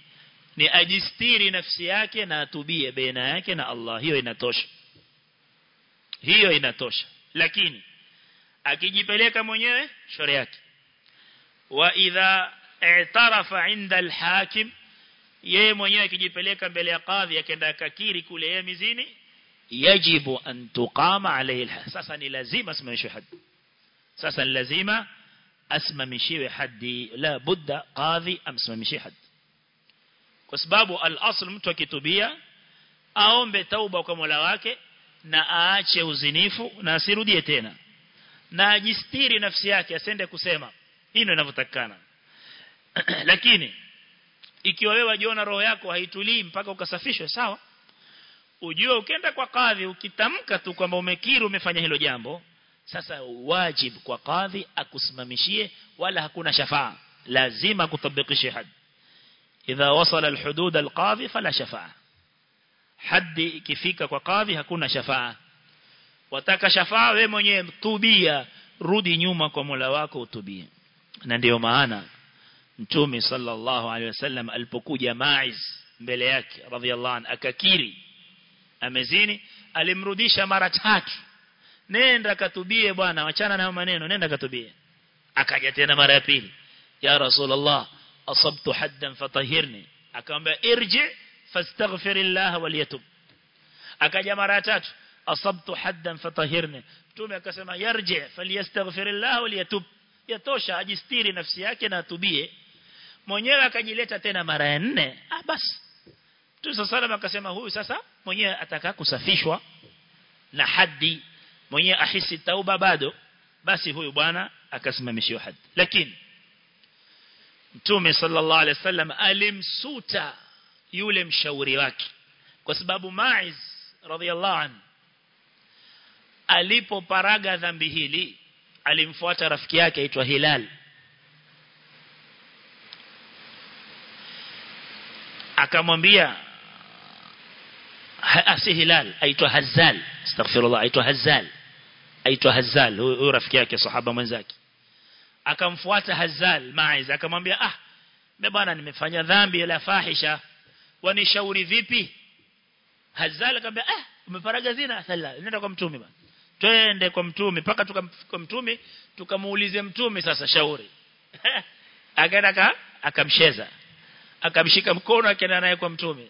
لأجستير نفسيك ناتوبية بينك نا الله هي نتوش هي نتوش لكن أكيجي بليك مونيه شريك وإذا اعترف عند الحاكم يمونيه أكيجي بليك بليقاضي أكيجي كيري كليه مزيني yajibu an tuqama alayhi sasa ni lazima asimamishwe haddi sasa ni lazima asimamishiwe haddi la budda qadhi amsimamishie haddi kwa sababu al-asl mtu akitubia aombe tauba kwa Mola wake na aache uzinifu na asirudie tena. Na ajistiri nafsi yake asende kusema. Hino inavyotakana lakini ikiwa wewe wajiona roho yako haitulii mpaka ukasafishwe sawa ujue ukienda kwa kadhi ukitamka tu kwamba umekiri umefanya hilo jambo sasa wajib kwa kadhi akusimamishie wala hakuna shafaa. Lazima kutabikishe had idha wasala alhudud alqadhi fala shafaa. Hadi ikifika kwa kadhi hakuna shafaa. Wataka shafaa we mwenyewe tubia rudi nyuma kwa Mola wako utubie. Na ndio maana Mtume sallallahu alaihi wasallam alipokuja Maiz mbele yake radhiallahu an akakiri amezini alimrudisha mara tatu. Nenda katubie bwana wachana na maneno nenda katubie. Akaja tena mara ya pili. Ya rasulullah asabtu haddan fatahirni akamwambia irji fastaghfirillah waliyatub akaja mara tatu. Asabtu haddan fatahirni mtume akasema yarji falyastaghfirillah waliyatub yatosha ajistiri nafsi yake na atubie. Mwenyewe akajileta tena mara ya nne. Ah basi Mtume sallam akasema huyu sasa mwenyewe ataka kusafishwa na haddi mwenyewe ahisi tauba bado basi huyu bwana akasimamishiwa haddi. Lakini Mtume sallallahu alaihi wasallam alimsuta yule mshauri wake kwa sababu Maiz radhiallahu anhu alipoparaga dhambi hili alimfuata rafiki yake aitwa Hilal. Akamwambia si Hilal. Aitwa Hazal. Astaghfirullah aitwa Hazal. Aitwa Hazal. Huyo rafiki yake sahaba mwenzake. Akamfuata Hazal Maiz. Akamwambia ah mimi bwana nimefanya dhambi la fahisha. Wanishauri vipi? Hazal akamwambia ah umeparaga zina. Sala nenda kwa mtume bwana. Twende kwa mtume paka tukamfika mtume tukamuulize mtume sasa shauri. Akaenda akamsheza akamshika mkono akaenda naye kwa mtume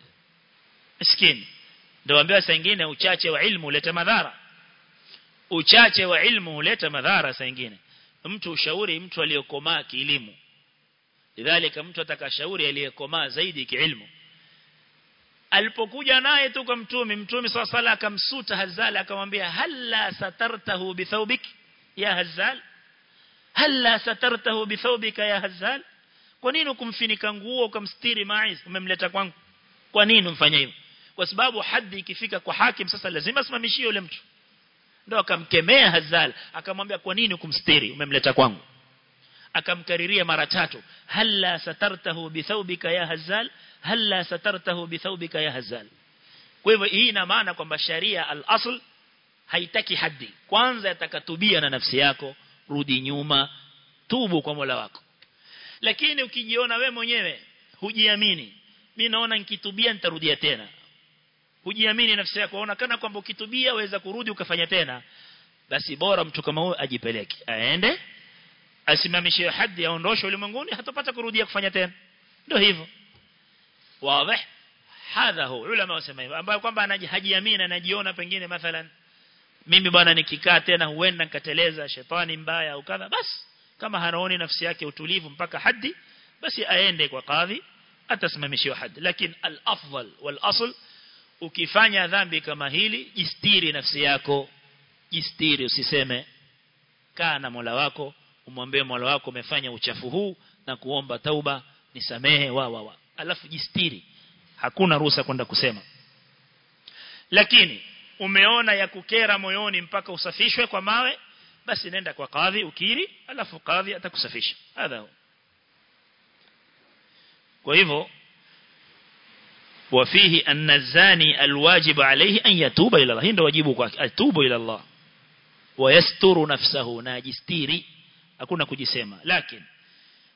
miskini ndio ambiwa saa nyingine uchache wa ilmu huleta madhara. Uchache wa ilmu huleta madhara saa nyingine mtu ushauri mtu aliyokomaa kielimu lidhalika mtu atakashauri aliyekomaa zaidi kiilmu. Alipokuja naye tu kwa mtume mtume swalla sala akamsuta Hazal akamwambia halla satartahu bithawbik ya Hazal? Halla satartahu bithawbika ya Hazal? Kwa nini ukumfinika nguo ukamstiri Maiz? Umemleta kwangu. Kwa nini umfanya hivyo kwa sababu hadhi ikifika kwa hakim sasa lazima simamishie yule mtu. Ndio akamkemea Hazal akamwambia kwa nini ukumstiri umemleta kwangu. Akamkariria mara tatu halla satartahu bithawbika ya Hazal halla satartahu bithawbika ya Hazal. Kwa hivyo hii ina maana kwamba sharia al-asl haitaki haddi. Kwanza atakatubia na nafsi yako rudi nyuma tubu kwa Mola wako. Lakini ukijiona we mwenyewe hujiamini mimi naona nikitubia nitarudia tena hujiamini nafsi yako unaona kana kwamba ukitubia waweza kurudi ukafanya tena basi bora mtu kama huyo ajipeleke aende asimamishe hadhi aondoshwe ulimwenguni hatapata kurudia kufanya tena. Ndio hivyo. Wazi. Hadha hu ulama wasema hivyo ambayo kwamba hajiamini anajiona pengine mathalan mimi bwana nikikaa tena huenda nikateleza shetani mbaya au kadha basi kama hanaoni nafsi yake utulivu mpaka hadhi basi aende kwa kadhi atasimamishiwa hadhi. Lakini al-afdal wal-asl ukifanya dhambi kama hili jistiri nafsi yako jistiri usiseme kaa na Mola wako umwambie Mola wako umefanya uchafu huu na kuomba tauba nisamehe wa wa wa. Alafu jistiri. Hakuna ruhusa kwenda kusema. Lakini umeona ya kukera moyoni mpaka usafishwe kwa mawe basi nenda kwa kadhi ukiri alafu kadhi atakusafisha. Hadha kwa hivyo وفيه أن الزاني الواجب عليه أن يتوب إلى الله هنا واجبه أتوب إلى الله ويستر نفسه ناجستيري أكون كجسيما لكن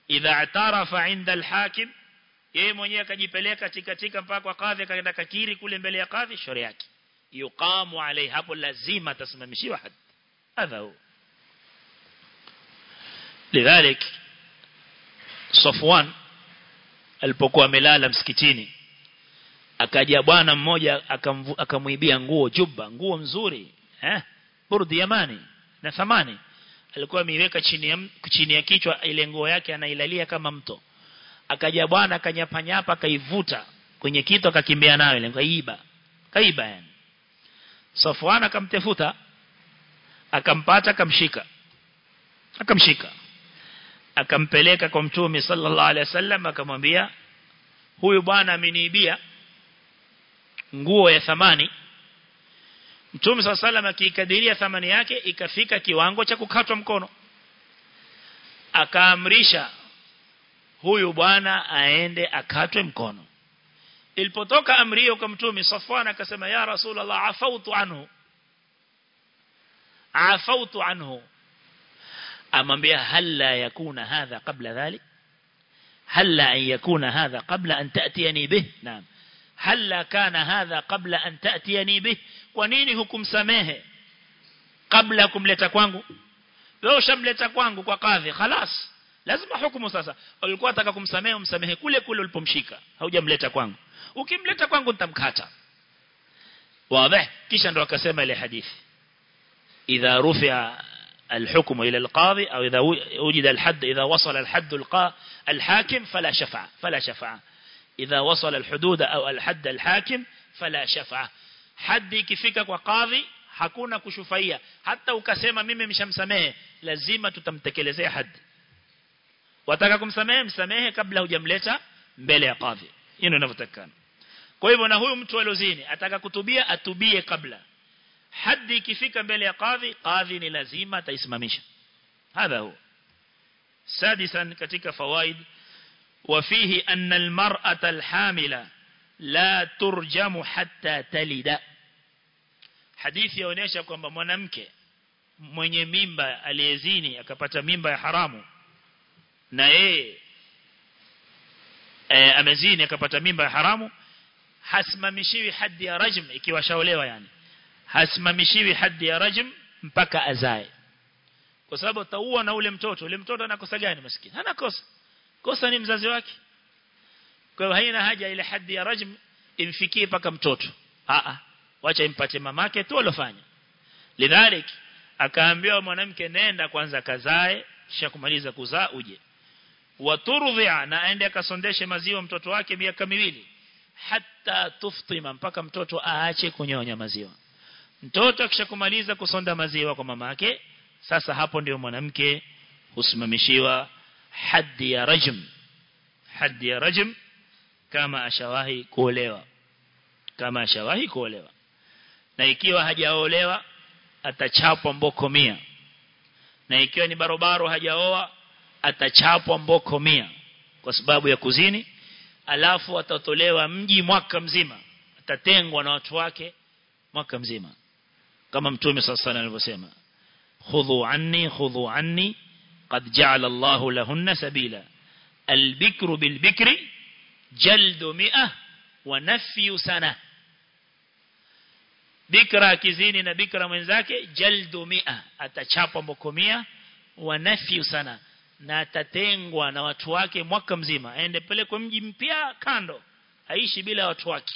إذا اعترف عند الحاكم yeye mwenyewe akajipeleka tika tika mpaka kwa kadhi akaenda kakiri kule mbele ya kadhi shauri yake yuqamu alai hapo lazima tasimamishiwa had hadha huo lidhalik Safwan alipokuwa amelala msikitini akaja bwana mmoja akamwibia nguo juba nguo nzuri eh? Burdi yamani na thamani alikuwa ameiweka chini ya chini ya kichwa ile nguo yake anailalia kama mto. Akaja bwana akanyapanyapa akaivuta kwenye kitu akakimbia nayo ile kaiba kaiba yani. Safwan akamtafuta akampata akamshika akamshika akampeleka kwa mtume sallallahu alaihi wasallam akamwambia huyu bwana ameniibia nguo ya thamani. Mtume swalla salam akiikadiria thamani yake ikafika kiwango cha kukatwa mkono. Akaamrisha huyu bwana aende akatwe mkono. Ilipotoka amri hiyo kwa mtume Safwan akasema ya rasulullah afautu anhu. Afautu anhu. Amwambia halla yakuna hadha qabla dhalik? Halla an yakuna hadha qabla an ta'tiyani bih naam هل كان هذا قبل أن تأتيني به ونيني هكم سماه قبل هكم لتكوانكو لوشم لتكوانكو وقاذي خلاص لازم حكمه ساسا. ولكوا تكاكم سماه ومسماه كله كله البمشيكا هاو جم لتكوانكو وكم لتكوانكو تمكاتا واضح؟ كيش أن رأك سما لحديث. إذا رفع الحكم إلى القاضي أو إذا وجد الحد إذا وصل الحد القا الحاكم فلا شفع فلا شفع. إذا وصل الحدود أو الحد الحاكم فلا شفعة حد كفكك وقاضي حكون كشفية حتى وكسيما ميمي مشام سميه لزيمة تمتكلزي حد وتككم سميه مسميه قبل جملتا مبلي قاضي إنو نفتكان كان na huyu mtu walozini, ataka kutubia, atubie kabla. Haddi kifika mbele قاضي kathi, kathi ni lazima, taismamisha. Hada huu. Sadisan katika. وفيه أن المرأة الحاملة لا ترجم حتى تلد. حديث يونيشا كما منمك من يمينب اليزيني أكبت مينب حرام نأي آه، أمزيني أكبت مينب حرام حسما مشيوي حد يا رجم إكي وشاوليو يعني. حسما مشيوي حد يا رجم مبكى أزاي. kwa sababu tauwa na ule mtoto ule mtoto anakosa gani maskini anakosa kosa ni mzazi wake. Kwa hiyo haina haja ile hadi ya rajm imfikie paka mtoto. A a wacha impate mamake tu alofanya. Lidhalik akaambiwa mwanamke nenda kwanza kazae kisha kumaliza kuzaa uje. Waturdhi'a na aende akasondeshe maziwa mtoto wake miaka miwili. Hata tuftima mpaka mtoto aache kunyonya maziwa. Mtoto akishakumaliza kusonda maziwa kwa mamake sasa hapo ndio mwanamke husimamishiwa haddi ya rajm haddi ya rajm kama ashawahi kuolewa kama ashawahi kuolewa na ikiwa hajaolewa atachapwa mboko mia na ikiwa ni barobaro hajaoa atachapwa mboko mia kwa sababu ya kuzini. Alafu atatolewa mji mwaka mzima. Atatengwa na watu wake mwaka mzima. Kama mtume sasa alivyosema khudhu anni khudhu anni قد جعل الله لهن سبيلا البكر بالبكر جلد مئة ونفي سنة bikra kizini na bikra mwenzake jaldu mia atachapa mboko mia wa nafyu sana na atatengwa na watu wake mwaka mzima aende pelekwe mji mpya kando aishi bila watu wake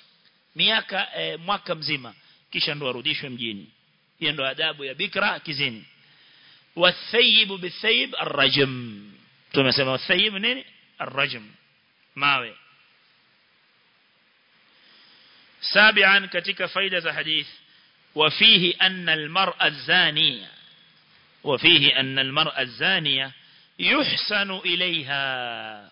miaka e, mwaka mzima kisha ndo arudishwe mjini hiyo ndo adabu ya bikra kizini والثيب بالثيب الرجم. ثم سمى الثيب نين الرجم. ماوي. سابعا كتك فايدة حديث. وفيه أن المرأة الزانية وفيه أن المرأة الزانية يحسن إليها.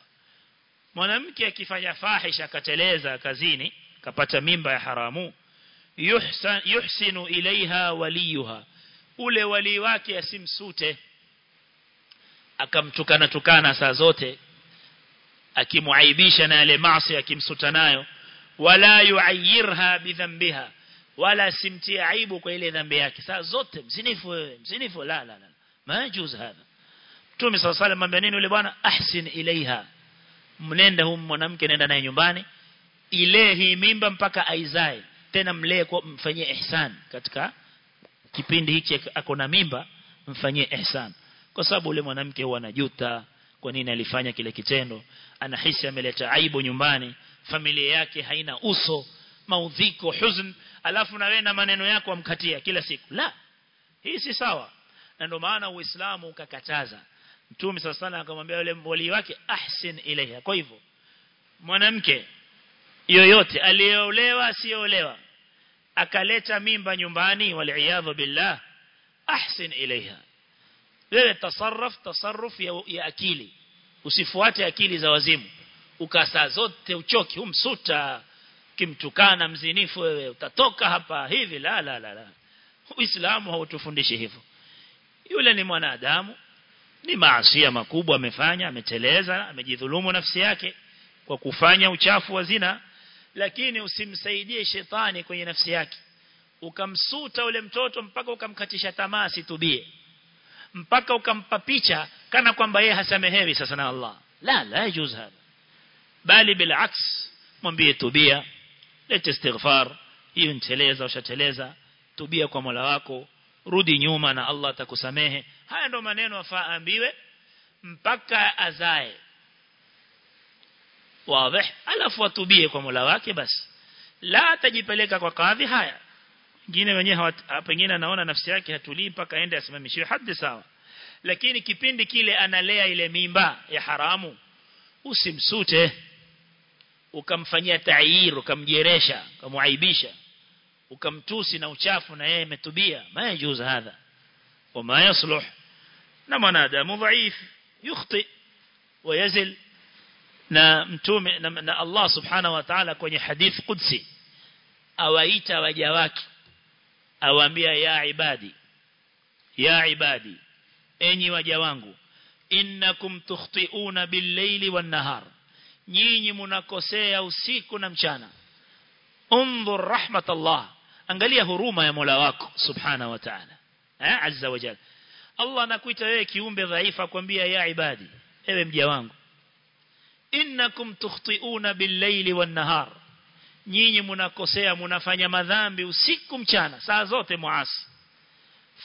mwanamke akifanya fahisha akateleza kazini akapata mimba ya haramu yuhsan yuhsinu ilaiha ule wali wake asimsute akamtukana tukana saa zote akimuaibisha na yale maasi akimsuta nayo wala yuayirha bidhambiha wala simtie aibu kwa ile dhambi yake saa zote mzinifu wewe mzinifu la la la majuz hadha Mtume صلى الله عليه وسلم nini yule bwana ahsin ilaiha mnenda huyu mwanamke nenda naye nyumbani ile hii mimba mpaka aizae tena mlee kwa mfanyie ihsan katika kipindi hichi ako na mimba mfanyie ihsan. Kwa sababu yule mwanamke huwa anajuta kwa nini alifanya kile kitendo? Anahisi ameleta aibu nyumbani familia yake haina uso maudhiko huzn alafu na wewe na maneno yako amkatia kila siku. La hii si sawa. Na ndio maana uislamu ukakataza. Mtume sasa sana akamwambia yule mwali wake ahsin ilaiha kwa hivyo mwanamke yoyote aliyeolewa asiyeolewa akaleta mimba nyumbani waliaadhu billah ahsin ilaiha wewe tasarraf tasarruf ya, ya akili. Usifuate akili za wazimu. Ukasaa zote uchoki umsuta kimtukana mzinifu wewe utatoka hapa hivi la la la la. Uislamu hautufundishi hivyo. Yule ni mwanadamu ni maasi makubwa amefanya ameteleza amejidhulumu nafsi yake kwa kufanya uchafu wa zina lakini usimsaidie shetani kwenye nafsi yake. Ukamsuta ule mtoto mpaka ukamkatisha tamaa situbie. Mpaka ukampa picha kana kwamba yeye hasamehewi sasa na Allah. La la yajuz hada. Bali bilaks mwambie tubia. Lete istighfar. Hiyo nteleza ushateleza tubia kwa Mola wako. Rudi nyuma na Allah atakusamehe. Haya ndo maneno afaambiwe mpaka azae wazi alafu atubie kwa Mola wake basi la atajipeleka kwa kadhi haya wengine wenyewe pengine anaona nafsi yake hatulii mpaka aende asimamishiwe hadi sawa lakini kipindi kile analea ile mimba ya haramu usimsute ukamfanyia ta'yir ukamjeresha ukamuaibisha ukamtusi na uchafu na yeye ametubia majuz hadha wama yasluh na mwanadamu dhaif yukhti ويزل Na mtume na, na Allah subhanahu wa ta'ala kwenye hadith qudsi awaita waja wake awaambia ya ibadi ya ibadi enyi waja wangu innakum tukhti'una bil-layli wan-nahar nyinyi mnakosea usiku na mchana انظر رحمة الله angalia huruma ya Mola wako subhanahu wa ta'ala eh azza wa jalla Allah anakuita wewe kiumbe dhaifa kwambia ya ibadi ewe mja wangu innakum tukhti'una bil-layli wan-nahar. Nyinyi mnakosea mnafanya madhambi usiku mchana saa zote muasi.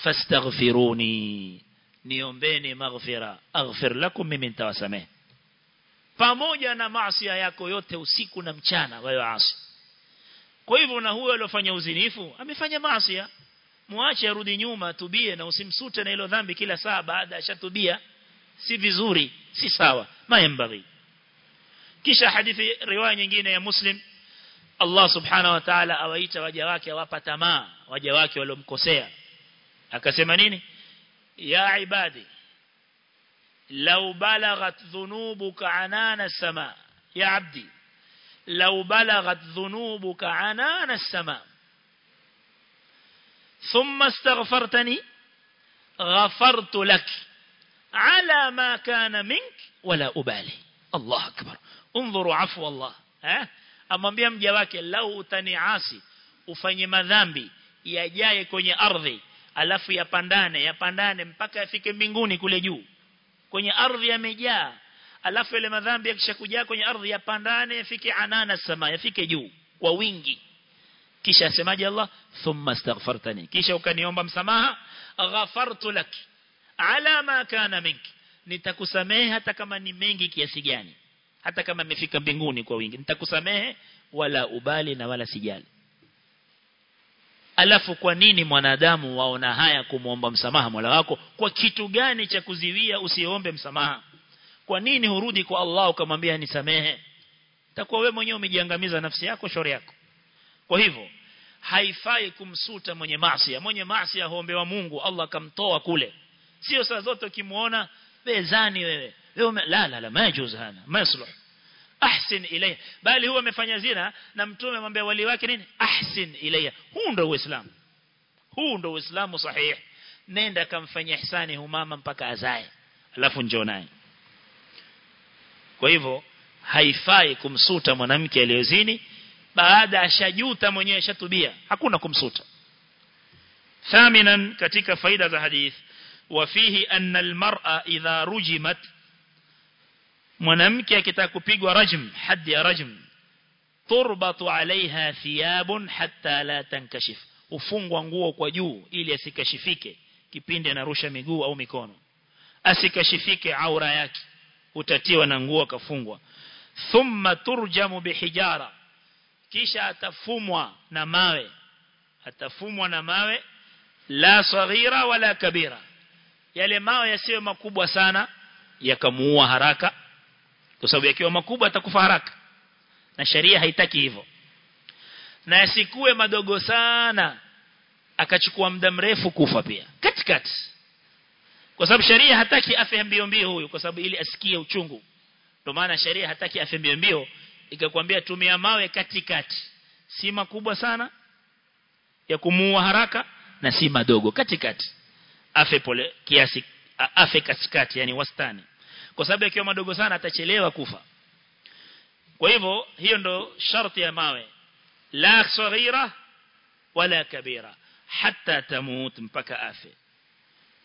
Fastaghfiruni niombeni maghfira. Aghfir lakum mimi nitawasamehe. Pamoja na maasi yako yote usiku na mchana wewe asi. Kwa hivyo na huyo aliyofanya uzinifu amefanya maasi muache arudi nyuma tubie na usimsute na hilo dhambi kila saa baada ashatubia. Si vizuri si sawa. Mayambari kisha hadithi riwaya nyingine ya muslim Allah subhanahu wa ta'ala awaita waja wake awapa tamaa waja wake waliomkosea akasema nini ya ibadi law balaghat dhunubuka anana as-sama ya abdi law balaghat dhunubuka anana as-sama thumma astaghfartani ghafartu lak ala ma kana mink wala ubali Allah akbar انظروا عفو الله ها amwambia mja wake lau utaniasi ufanye madhambi yajaye kwenye ardhi alafu yapandane yapandane mpaka yafike mbinguni kule juu kwenye ardhi yamejaa alafu ile madhambi yakishakujaa kwenye ardhi yapandane yafike anana sama yafike juu kwa wingi kisha asemaje Allah thumma astaghfartani kisha ukaniomba msamaha ghafartu lak ala ma kana mink nitakusamehe hata kama ni mengi kiasi gani hata kama mifika mbinguni kwa wingi. Nitakusamehe wala ubali na wala sijali. Alafu kwa nini mwanadamu waona haya kumuomba msamaha Mola wako? Kwa kitu gani cha kuziwia usiombe msamaha? Kwa nini hurudi kwa Allah ukamwambia nisamehe? Takuwa wewe mwenyewe umejiangamiza nafsi yako shauri yako. Kwa hivyo haifai kumsuta mwenye maasi mwenye maasi huombewa Mungu Allah akamtoa kule. Sio saa zote ukimuona bezani wewe leo la la la majuz hana masluh ahsin ilayya bali huwa amefanya zina na mtume amwambia wali wake nini? ahsin ilayya huu ndio uislamu. Huu ndio uislamu sahihi. Nenda kamfanyia ihsani humama mpaka azae. Alafu njoo naye. Kwa hivyo haifai kumsuta mwanamke aliyozini baada ashajuta mwenyewe ashatubia. Hakuna kumsuta. Thaminan katika faida za hadith. Wafihi anna almar'a idha rujimat mwanamke akitaka kupigwa rajm hadi ya rajm turbatu alaiha thiyabun hatta la tankashif. Ufungwa nguo kwa juu ili asikashifike kipindi anarusha miguu au mikono. Asikashifike aura yake utatiwa na nguo kafungwa thumma turjamu bihijara kisha atafumwa na mawe. Atafumwa na mawe la saghira wala kabira. Yale mawe yasiyo makubwa sana yakamuua haraka kwa sababu yakiwa makubwa atakufa haraka. Na sheria haitaki hivyo. Na yasikue madogo sana akachukua muda mrefu kufa pia. Katikati. Kwa sababu sheria hataki afe mbio mbio huyu kwa sababu ili asikie uchungu. Ndio maana sheria hataki afe mbio mbio ikakwambia tumia mawe katikati. Si makubwa sana ya kumuua haraka na si madogo. Katikati. Afe pole kiasi afe katikati yani wastani kwa sababu akiwa madogo sana atachelewa kufa. Kwa hivyo hiyo ndo sharti ya mawe. La saghira wala kabira. Hatta tamut mpaka afe.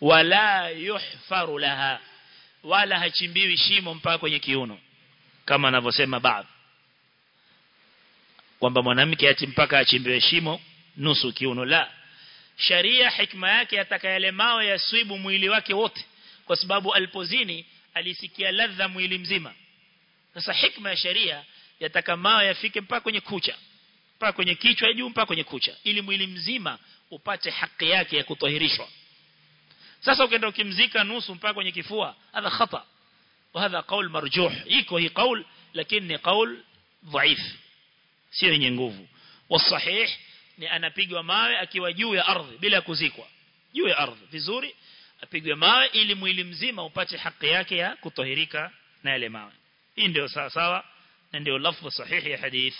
Wala yuhfaru laha. Wala hachimbiwi shimo mpaka kwenye kiuno. Kama anavyosema baadhi. Kwamba mwanamke ati mpaka achimbiwe shimo nusu kiuno. La. Sharia hikma yake atakayele mawe yaswibu mwili wake wote. Kwa sababu alipozini alisikia ladha mwili mzima sasa hikma ya sheria yataka mawe yafike mpaka kwenye kucha mpaka kwenye kichwa juu mpaka kwenye kucha ili mwili mzima upate haki yake ya kutahirishwa sasa ukienda ukimzika nusu mpaka kwenye kifua hadha khata وهذا قول مرجوح iko hii قول lakini قول ضعيف sio yenye nguvu wasahih ni anapigwa mawe akiwa juu ya ardhi bila kuzikwa juu ya ardhi vizuri Apigwe mawe ili mwili mzima upate haki yake ya kutahirika na yale mawe hii ndio sawa sawa na ndio lafzi sahihi ya hadith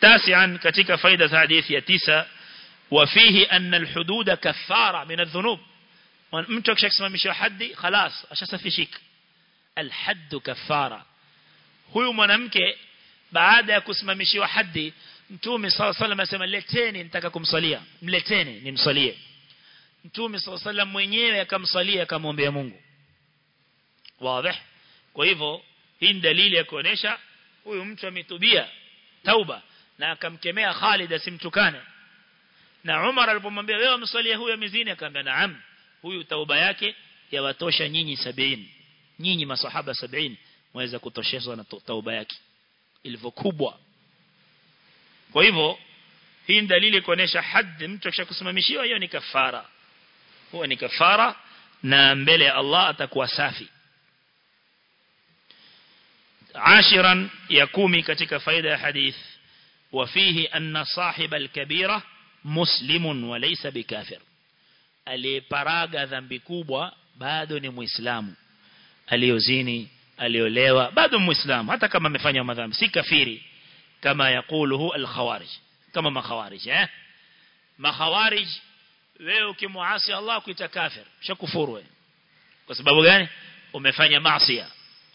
تاسعا katika faida za hadithi ya tisa وفيه أن الحدود كفارة من الذنوب mtu akishasimamishwa hadi خلاص ashasafishika الحد كفارة huyu mwanamke baada ya kusimamishiwa hadi Mtume SAW sallam asema leteni nitaka kumsalia mleteni nimsalie Mtume SAW sallam mwenyewe akamsalia akamwombea Mungu. Wazi. Kwa hivyo hii ni dalili ya kuonesha huyu mtu ametubia tauba na akamkemea Khalid asimtukane. Na Umar alipomwambia wewe msalie huyo mizini akamwambia naam huyu tauba yake yawatosha nyinyi sabini. Nyinyi masahaba 70 mwaweza kutoshezwa na tauba yake ilivyokubwa kubwa kwa hivyo hii ni dalili kuonesha hadhi mtu akishakusimamishiwa hiyo ni kafara huwa ni kafara na mbele ya Allah atakuwa safi عاشرا يكومي katika faida ya hadith وفيه أن صاحب الكبيرة مسلم وليس بكافر aliyeparaga dhambi kubwa bado ni muislamu aliyozini aliolewa bado muislamu hata kama amefanya madhambi si kafiri kama yakuluhu al-khawarij kama makhawarij eh wewe ukimuasi Allah kuita kafir. Shakufuru wewe. Kwa sababu gani? Umefanya maasi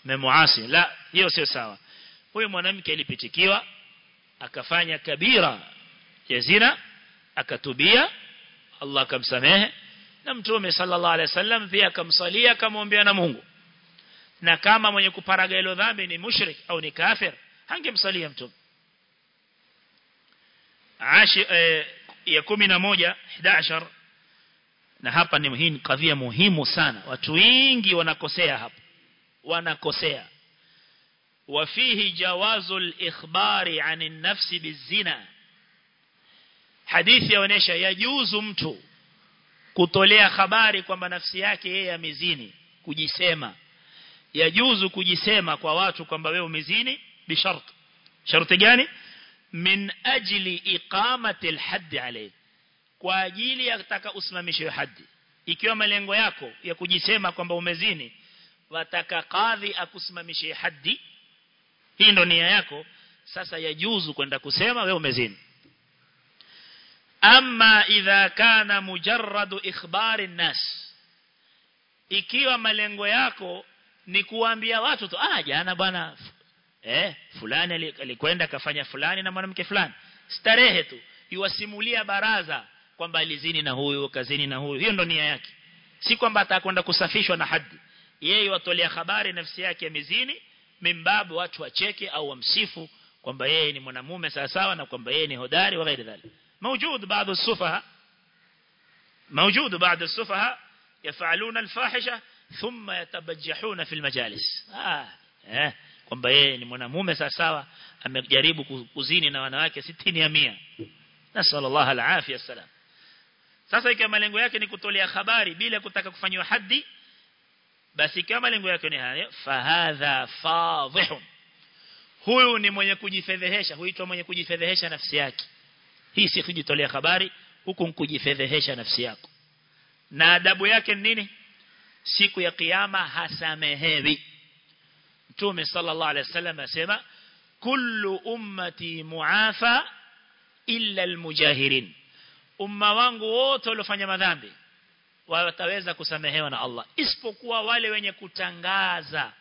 umemuasi. La hiyo sio sawa. Huyo mwanamke alipitikiwa akafanya kabira ya zina akatubia Allah akamsamehe. Na mtume sallallahu alaihi wasallam pia akamsalia akamwombea na Mungu. Na kama mwenye kuparaga hilo dhambi ni mushrik au ni kafir hangemsalia mtume ya 11 11 na hapa ni hii kadhia muhimu sana watu wengi wanakosea hapa wanakosea وفيه جواز الإخبار عن النفس بالزنا hadithi yaonesha yajuzu mtu kutolea habari kwamba nafsi yake yeye amezini kujisema yajuzu kujisema kwa watu kwamba wewe umezini bishart sharti gani Min ajli iqamati alhadd alayhi kwa ajili ya kutaka usimamishe haddi ikiwa malengo yako ya kujisema kwamba umezini wataka kadhi akusimamishe haddi hii ndo nia yako. Sasa yajuzu kwenda kusema we umezini. Ama idha kana mujarradu ikhbari nas ikiwa malengo yako ni kuambia watu tu ah jana bwana eh fulani alikwenda kafanya fulani na mwanamke fulani starehe tu iwasimulia baraza kwamba alizini na huyu kazini na huyu hiyo ndo nia yake si kwamba atakwenda kusafishwa na haddi yeye watolea habari nafsi yake amezini mimbabu watu wacheke au wamsifu kwamba yeye ni mwanamume sawa sawa na kwamba yeye ni hodari wa ghairi dhalik موجود بعض السفهاء موجود بعض السفهاء يفعلون الفاحشة ثم يتبجحون في المجالس آه. eh kwamba yeye ni mwanamume sawa sawa amejaribu kuzini na wanawake 60 ya 100 nasallallahu alafia salam sasa ikiwa malengo yake ni kutolea habari bila kutaka kufanywa haddi basi kama malengo yake ni haya fahadha fadhihun. Huyu ni mwenye kujifedhehesha huitwa mwenye kujifedhehesha nafsi yake. Hii si kujitolea habari huku kujifedhehesha nafsi yako. Na adabu yake ni nini? Siku ya kiyama hasamehewi Mtume sallallahu alaihi wasallam asema kullu ummati muafa illa almujahirin umma wangu wote waliofanya madhambi wataweza kusamehewa na Allah. Isipokuwa wale wenye kutangaza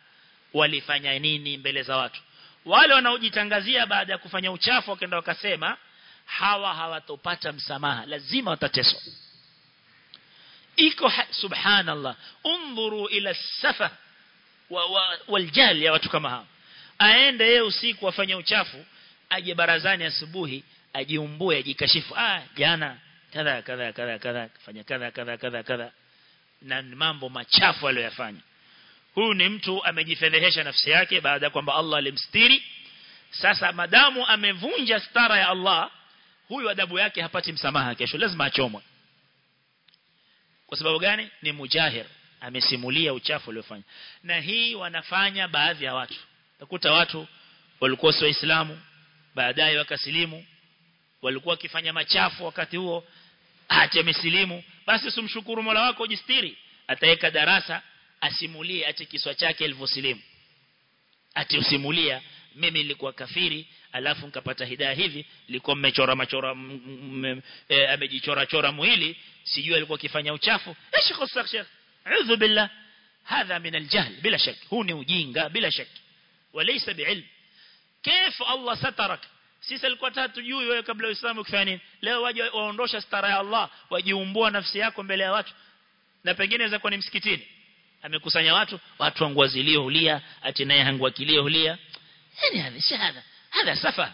walifanya nini mbele za watu. Wale wanaojitangazia baada ya kufanya uchafu wakaenda wakasema hawa hawatopata msamaha lazima watateswa. Iko subhanallah. Undhuru ila safa wa, wa, waljali ya watu kama hao. Aende yeye usiku afanye uchafu aje barazani asubuhi ajiumbue ajikashifu. Ah jana kadha kadha kadha kadha fanya kadha kadha kadha kadha. Na mambo machafu aliyoyafanya. Huyu ni mtu amejifedhehesha nafsi yake baada ya kwamba Allah alimstiri. Sasa madamu amevunja stara ya Allah huyu adabu yake hapati msamaha kesho lazima achomwe. Kwa sababu gani? Ni mujahir amesimulia uchafu uliofanya na hii wanafanya baadhi ya watu. Utakuta watu walikuwa si waislamu baadaye wakasilimu walikuwa wakifanya machafu wakati huo acha misilimu. Basi usimshukuru Mola wako ujistiri ataweka darasa asimulie ache kiswa chake alivyosilimu. Ati usimulia mimi nilikuwa kafiri alafu nikapata hidayah hivi nilikuwa mmechora machora mm, mm, mm, eh, amejichora chora mwili sijui alikuwa akifanya uchafu. Eh shekhu shekhu اعوذ بالله هذا من الجهل بلا شك هو ni ujinga bila shak وليس بعلم كيف الله سترك sisi alikuwa tatu juu wewe kabla uislamu kufanya nini leo waje waondosha stara ya Allah wajiumbua nafsi yako mbele ya watu na pengine inaweza kuwa ni msikitini amekusanya watu watu wanguazilio hulia ati naye hanguakilio hulia yani hadi shahada hada safa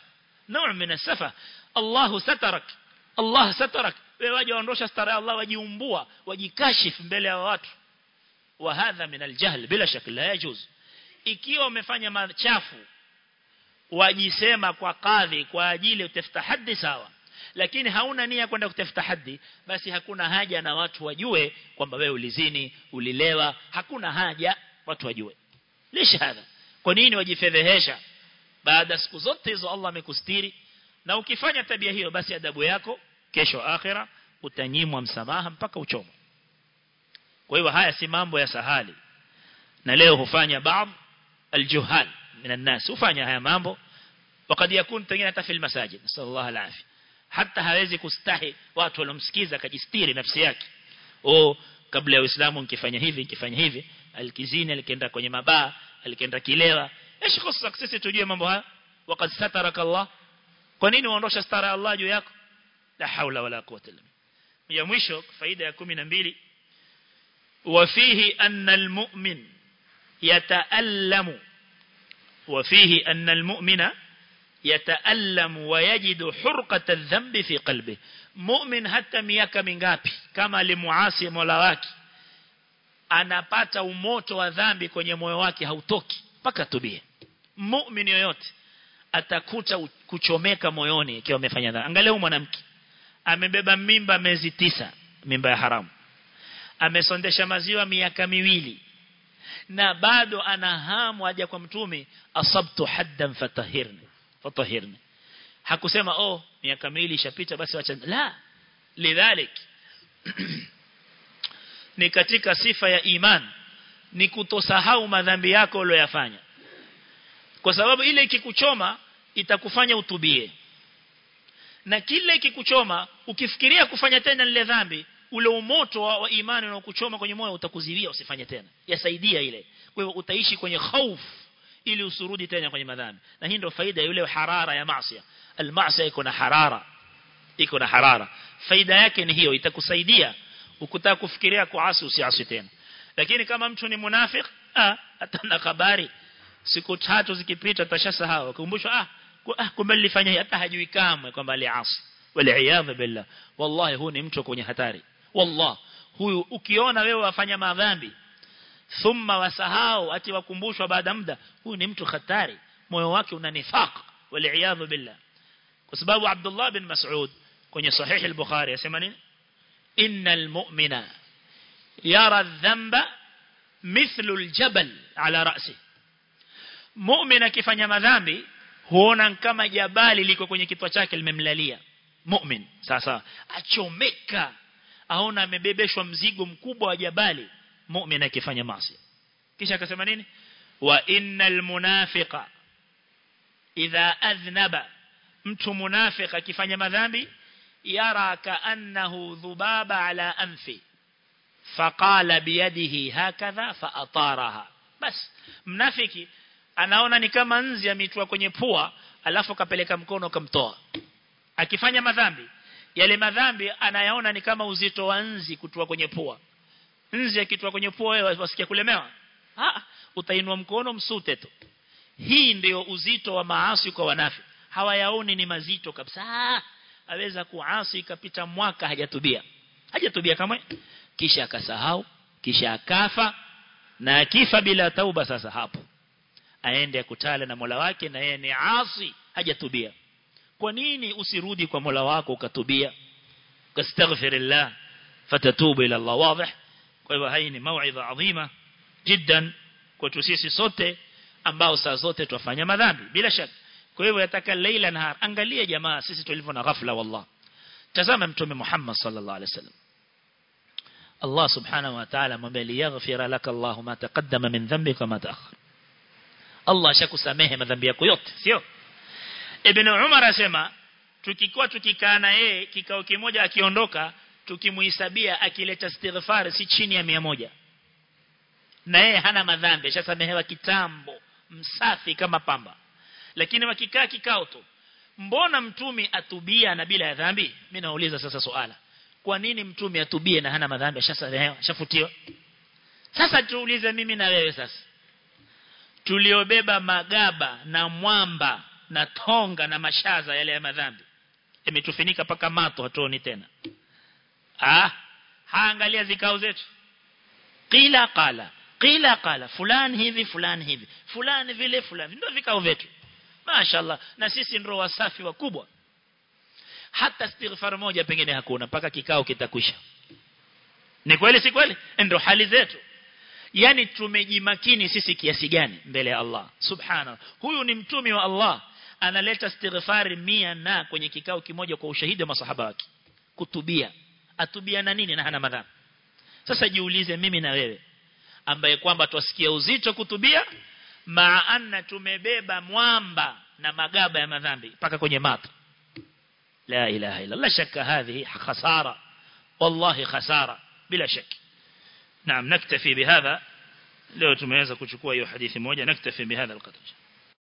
نوع من السفه الله سترك الله سترك wewe waje waondosha stara ya Allah wajiumbua wajikashifu mbele ya watu wa hadha min aljahl bila shaka la yajuz. Ikiwa umefanya machafu wajisema kwa kadhi kwa ajili utafuta haddi sawa. Lakini hauna nia kwenda kutafuta haddi basi hakuna haja na watu wajue kwamba wewe ulizini ulilewa. Hakuna haja watu wajue. Lisha hadha. Kwa nini wajifedhehesha? Baada siku zote hizo Allah amekustiri. Na ukifanya tabia hiyo basi adabu yako kesho akhira utanyimwa msamaha mpaka uchomo kwa hiyo haya si mambo ya sahali na leo hufanya baadhi aljuhal من الناس hufanya haya mambo wakad yakun pengine hata fil masajid sallallahu alaihi hata hawezi kustahi watu walomsikiza kajistiri nafsi yake oh kabla ya uislamu nikifanya hivi nikifanya hivi alikizini alikienda kwenye mabaa alikienda kilewa ايش خصك sisi tujue mambo haya wakad sataraka Allah kwa nini uondosha stara ya Allah juu yako la haula wala quwwata illa billah ya mwisho faida ya 12 وفيه أن المؤمن يتألم وفيه أن المؤمن يتألم ويجد حرقة الذنب في قلبه مؤمن حتى miaka mingapi kama limuasi Mola wake anapata umoto wa dhambi kwenye moyo wake hautoki mpaka tubie muumini yoyote atakuta kuchomeka moyoni ikiwa amefanya dhambi angalia mwanamke amebeba mimba miezi tisa mimba ya haramu amesondesha maziwa miaka miwili. Na bado ana hamu aje kwa mtume asabtu haddan fatahirni fatahirni hakusema oh miaka miwili ishapita basi acha la lidhalik. Ni katika sifa ya iman ni kutosahau madhambi yako uliyofanya kwa sababu ile ikikuchoma itakufanya utubie. Na kile ikikuchoma ukifikiria kufanya tena lile dhambi ule umoto wa, wa imani unaokuchoma kwenye moyo utakuziwia usifanye tena. Yasaidia ile. Kwa utaishi kwenye hofu ili usurudi tena kwenye madhambi. Na hii ndio faida yule harara ya maasi almaasi iko na harara. Iko na harara. Faida yake ni hiyo. Itakusaidia. Ukutaka kufikiria kuasi usiasi tena. Lakini kama mtu ni munafik ah atana habari siku tatu zikipita atashasahau kumbushwa ah kumbe nilifanya hata hajui kamwe kwamba aliasi. Wal billah. Wallahi huu ni mtu kwenye hatari wallah huyu ukiona wewe wafanya madhambi thumma wasahau ati wakumbushwa baada muda huyu ni mtu hatari moyo wake una nifaq wal billah kwa sababu Abdullah bin Mas'ud kwenye sahih al-Bukhari yasema nini innal mu'mina yara dhanba mithlu al-jabal ala ra'si mu'min akifanya madhambi huona kama jabali liko kwenye kichwa chake limemlalia mu'min sasa achomeka aona amebebeshwa mzigo mkubwa wa jabali mu'min akifanya maasi. Kisha akasema nini? Wa innal munafiqa idha adhnaba mtu munafiq akifanya madhambi yara kaannahu dhubaba ala anfi faqala biyadihi hakadha faataraha bas mnafiki anaona ni kama nzi amitwa kwenye pua alafu kapeleka mkono kamtoa akifanya madhambi yale madhambi anayaona ni kama uzito wa nzi kutua kwenye pua. Nzi akitua kwenye pua wewe wasikia kulemewa? Ah utainua mkono msute tu. Hii ndio uzito wa maasi kwa wanafi. Hawayaoni ni mazito kabisa. Aweza kuasi ikapita mwaka hajatubia. Hajatubia kamwe. Kisha akasahau kisha akafa na akifa bila tauba sasa hapo. Aende akutale na Mola wake na yeye ni asi hajatubia kwa nini usirudi kwa Mola wako ukatubia kastaghfirillah fatatubu ila Allah wazi kwa hivyo hii ni mauidha adhima jiddan kwetu sisi sote ambao saa zote twafanya madhambi bila shaka kwa hivyo yataka leila nahar angalia jamaa sisi tulivyo na ghafla wallah tazama mtume Muhammad sallallahu alaihi wasallam Allah subhanahu wa ta'ala mwambie liyaghfira laka Allah ma taqaddama min dhanbika ma ta'akhkhar Allah ashakusamehe madhambi yako yote sio Ibn Umar asema tukikuwa tukikaa na yeye kikao kimoja akiondoka tukimuhisabia akileta istighfar si chini ya mia moja. Na yeye hana madhambi ashasamehewa kitambo msafi kama pamba. Lakini wakikaa kikao tu mbona mtumi atubia na bila ya dhambi? Mimi nauliza sasa swala kwa nini mtumi atubie na hana madhambi ashasamehewa ashafutiwa? Sasa tuulize mimi na wewe sasa. Tuliobeba magaba na mwamba na tonga na mashaza yale ya madhambi. Imetufinika paka mato hatuoni tena. Ah haangalia zikao zetu. Qila qala qila qala fulani hivi fulani hivi fulani vile fulani ndio vikao vyetu. Mashaallah na sisi ndio wasafi wakubwa. Hata istighfar moja pengine hakuna paka kikao kitakwisha. Ni kweli si kweli? Ndio hali zetu. Yani tumejimakini sisi kiasi gani mbele ya Allah. Subhana huyu ni mtumi wa Allah analeta istighfari mia na kwenye kikao kimoja kwa ushahidi wa masahaba wake. Kutubia. Atubia na nini? Na hana madhambi sasa jiulize mimi na wewe ambaye kwamba twasikia uzito kutubia maana tumebeba mwamba na magaba ya madhambi paka kwenye mapo la ilaha illa la shakka hadhi khasara. Wallahi khasara. Bila shaki naam naktafi bihadha leo tumeweza kuchukua hiyo hadithi moja. Naktafi bihadha alqadr.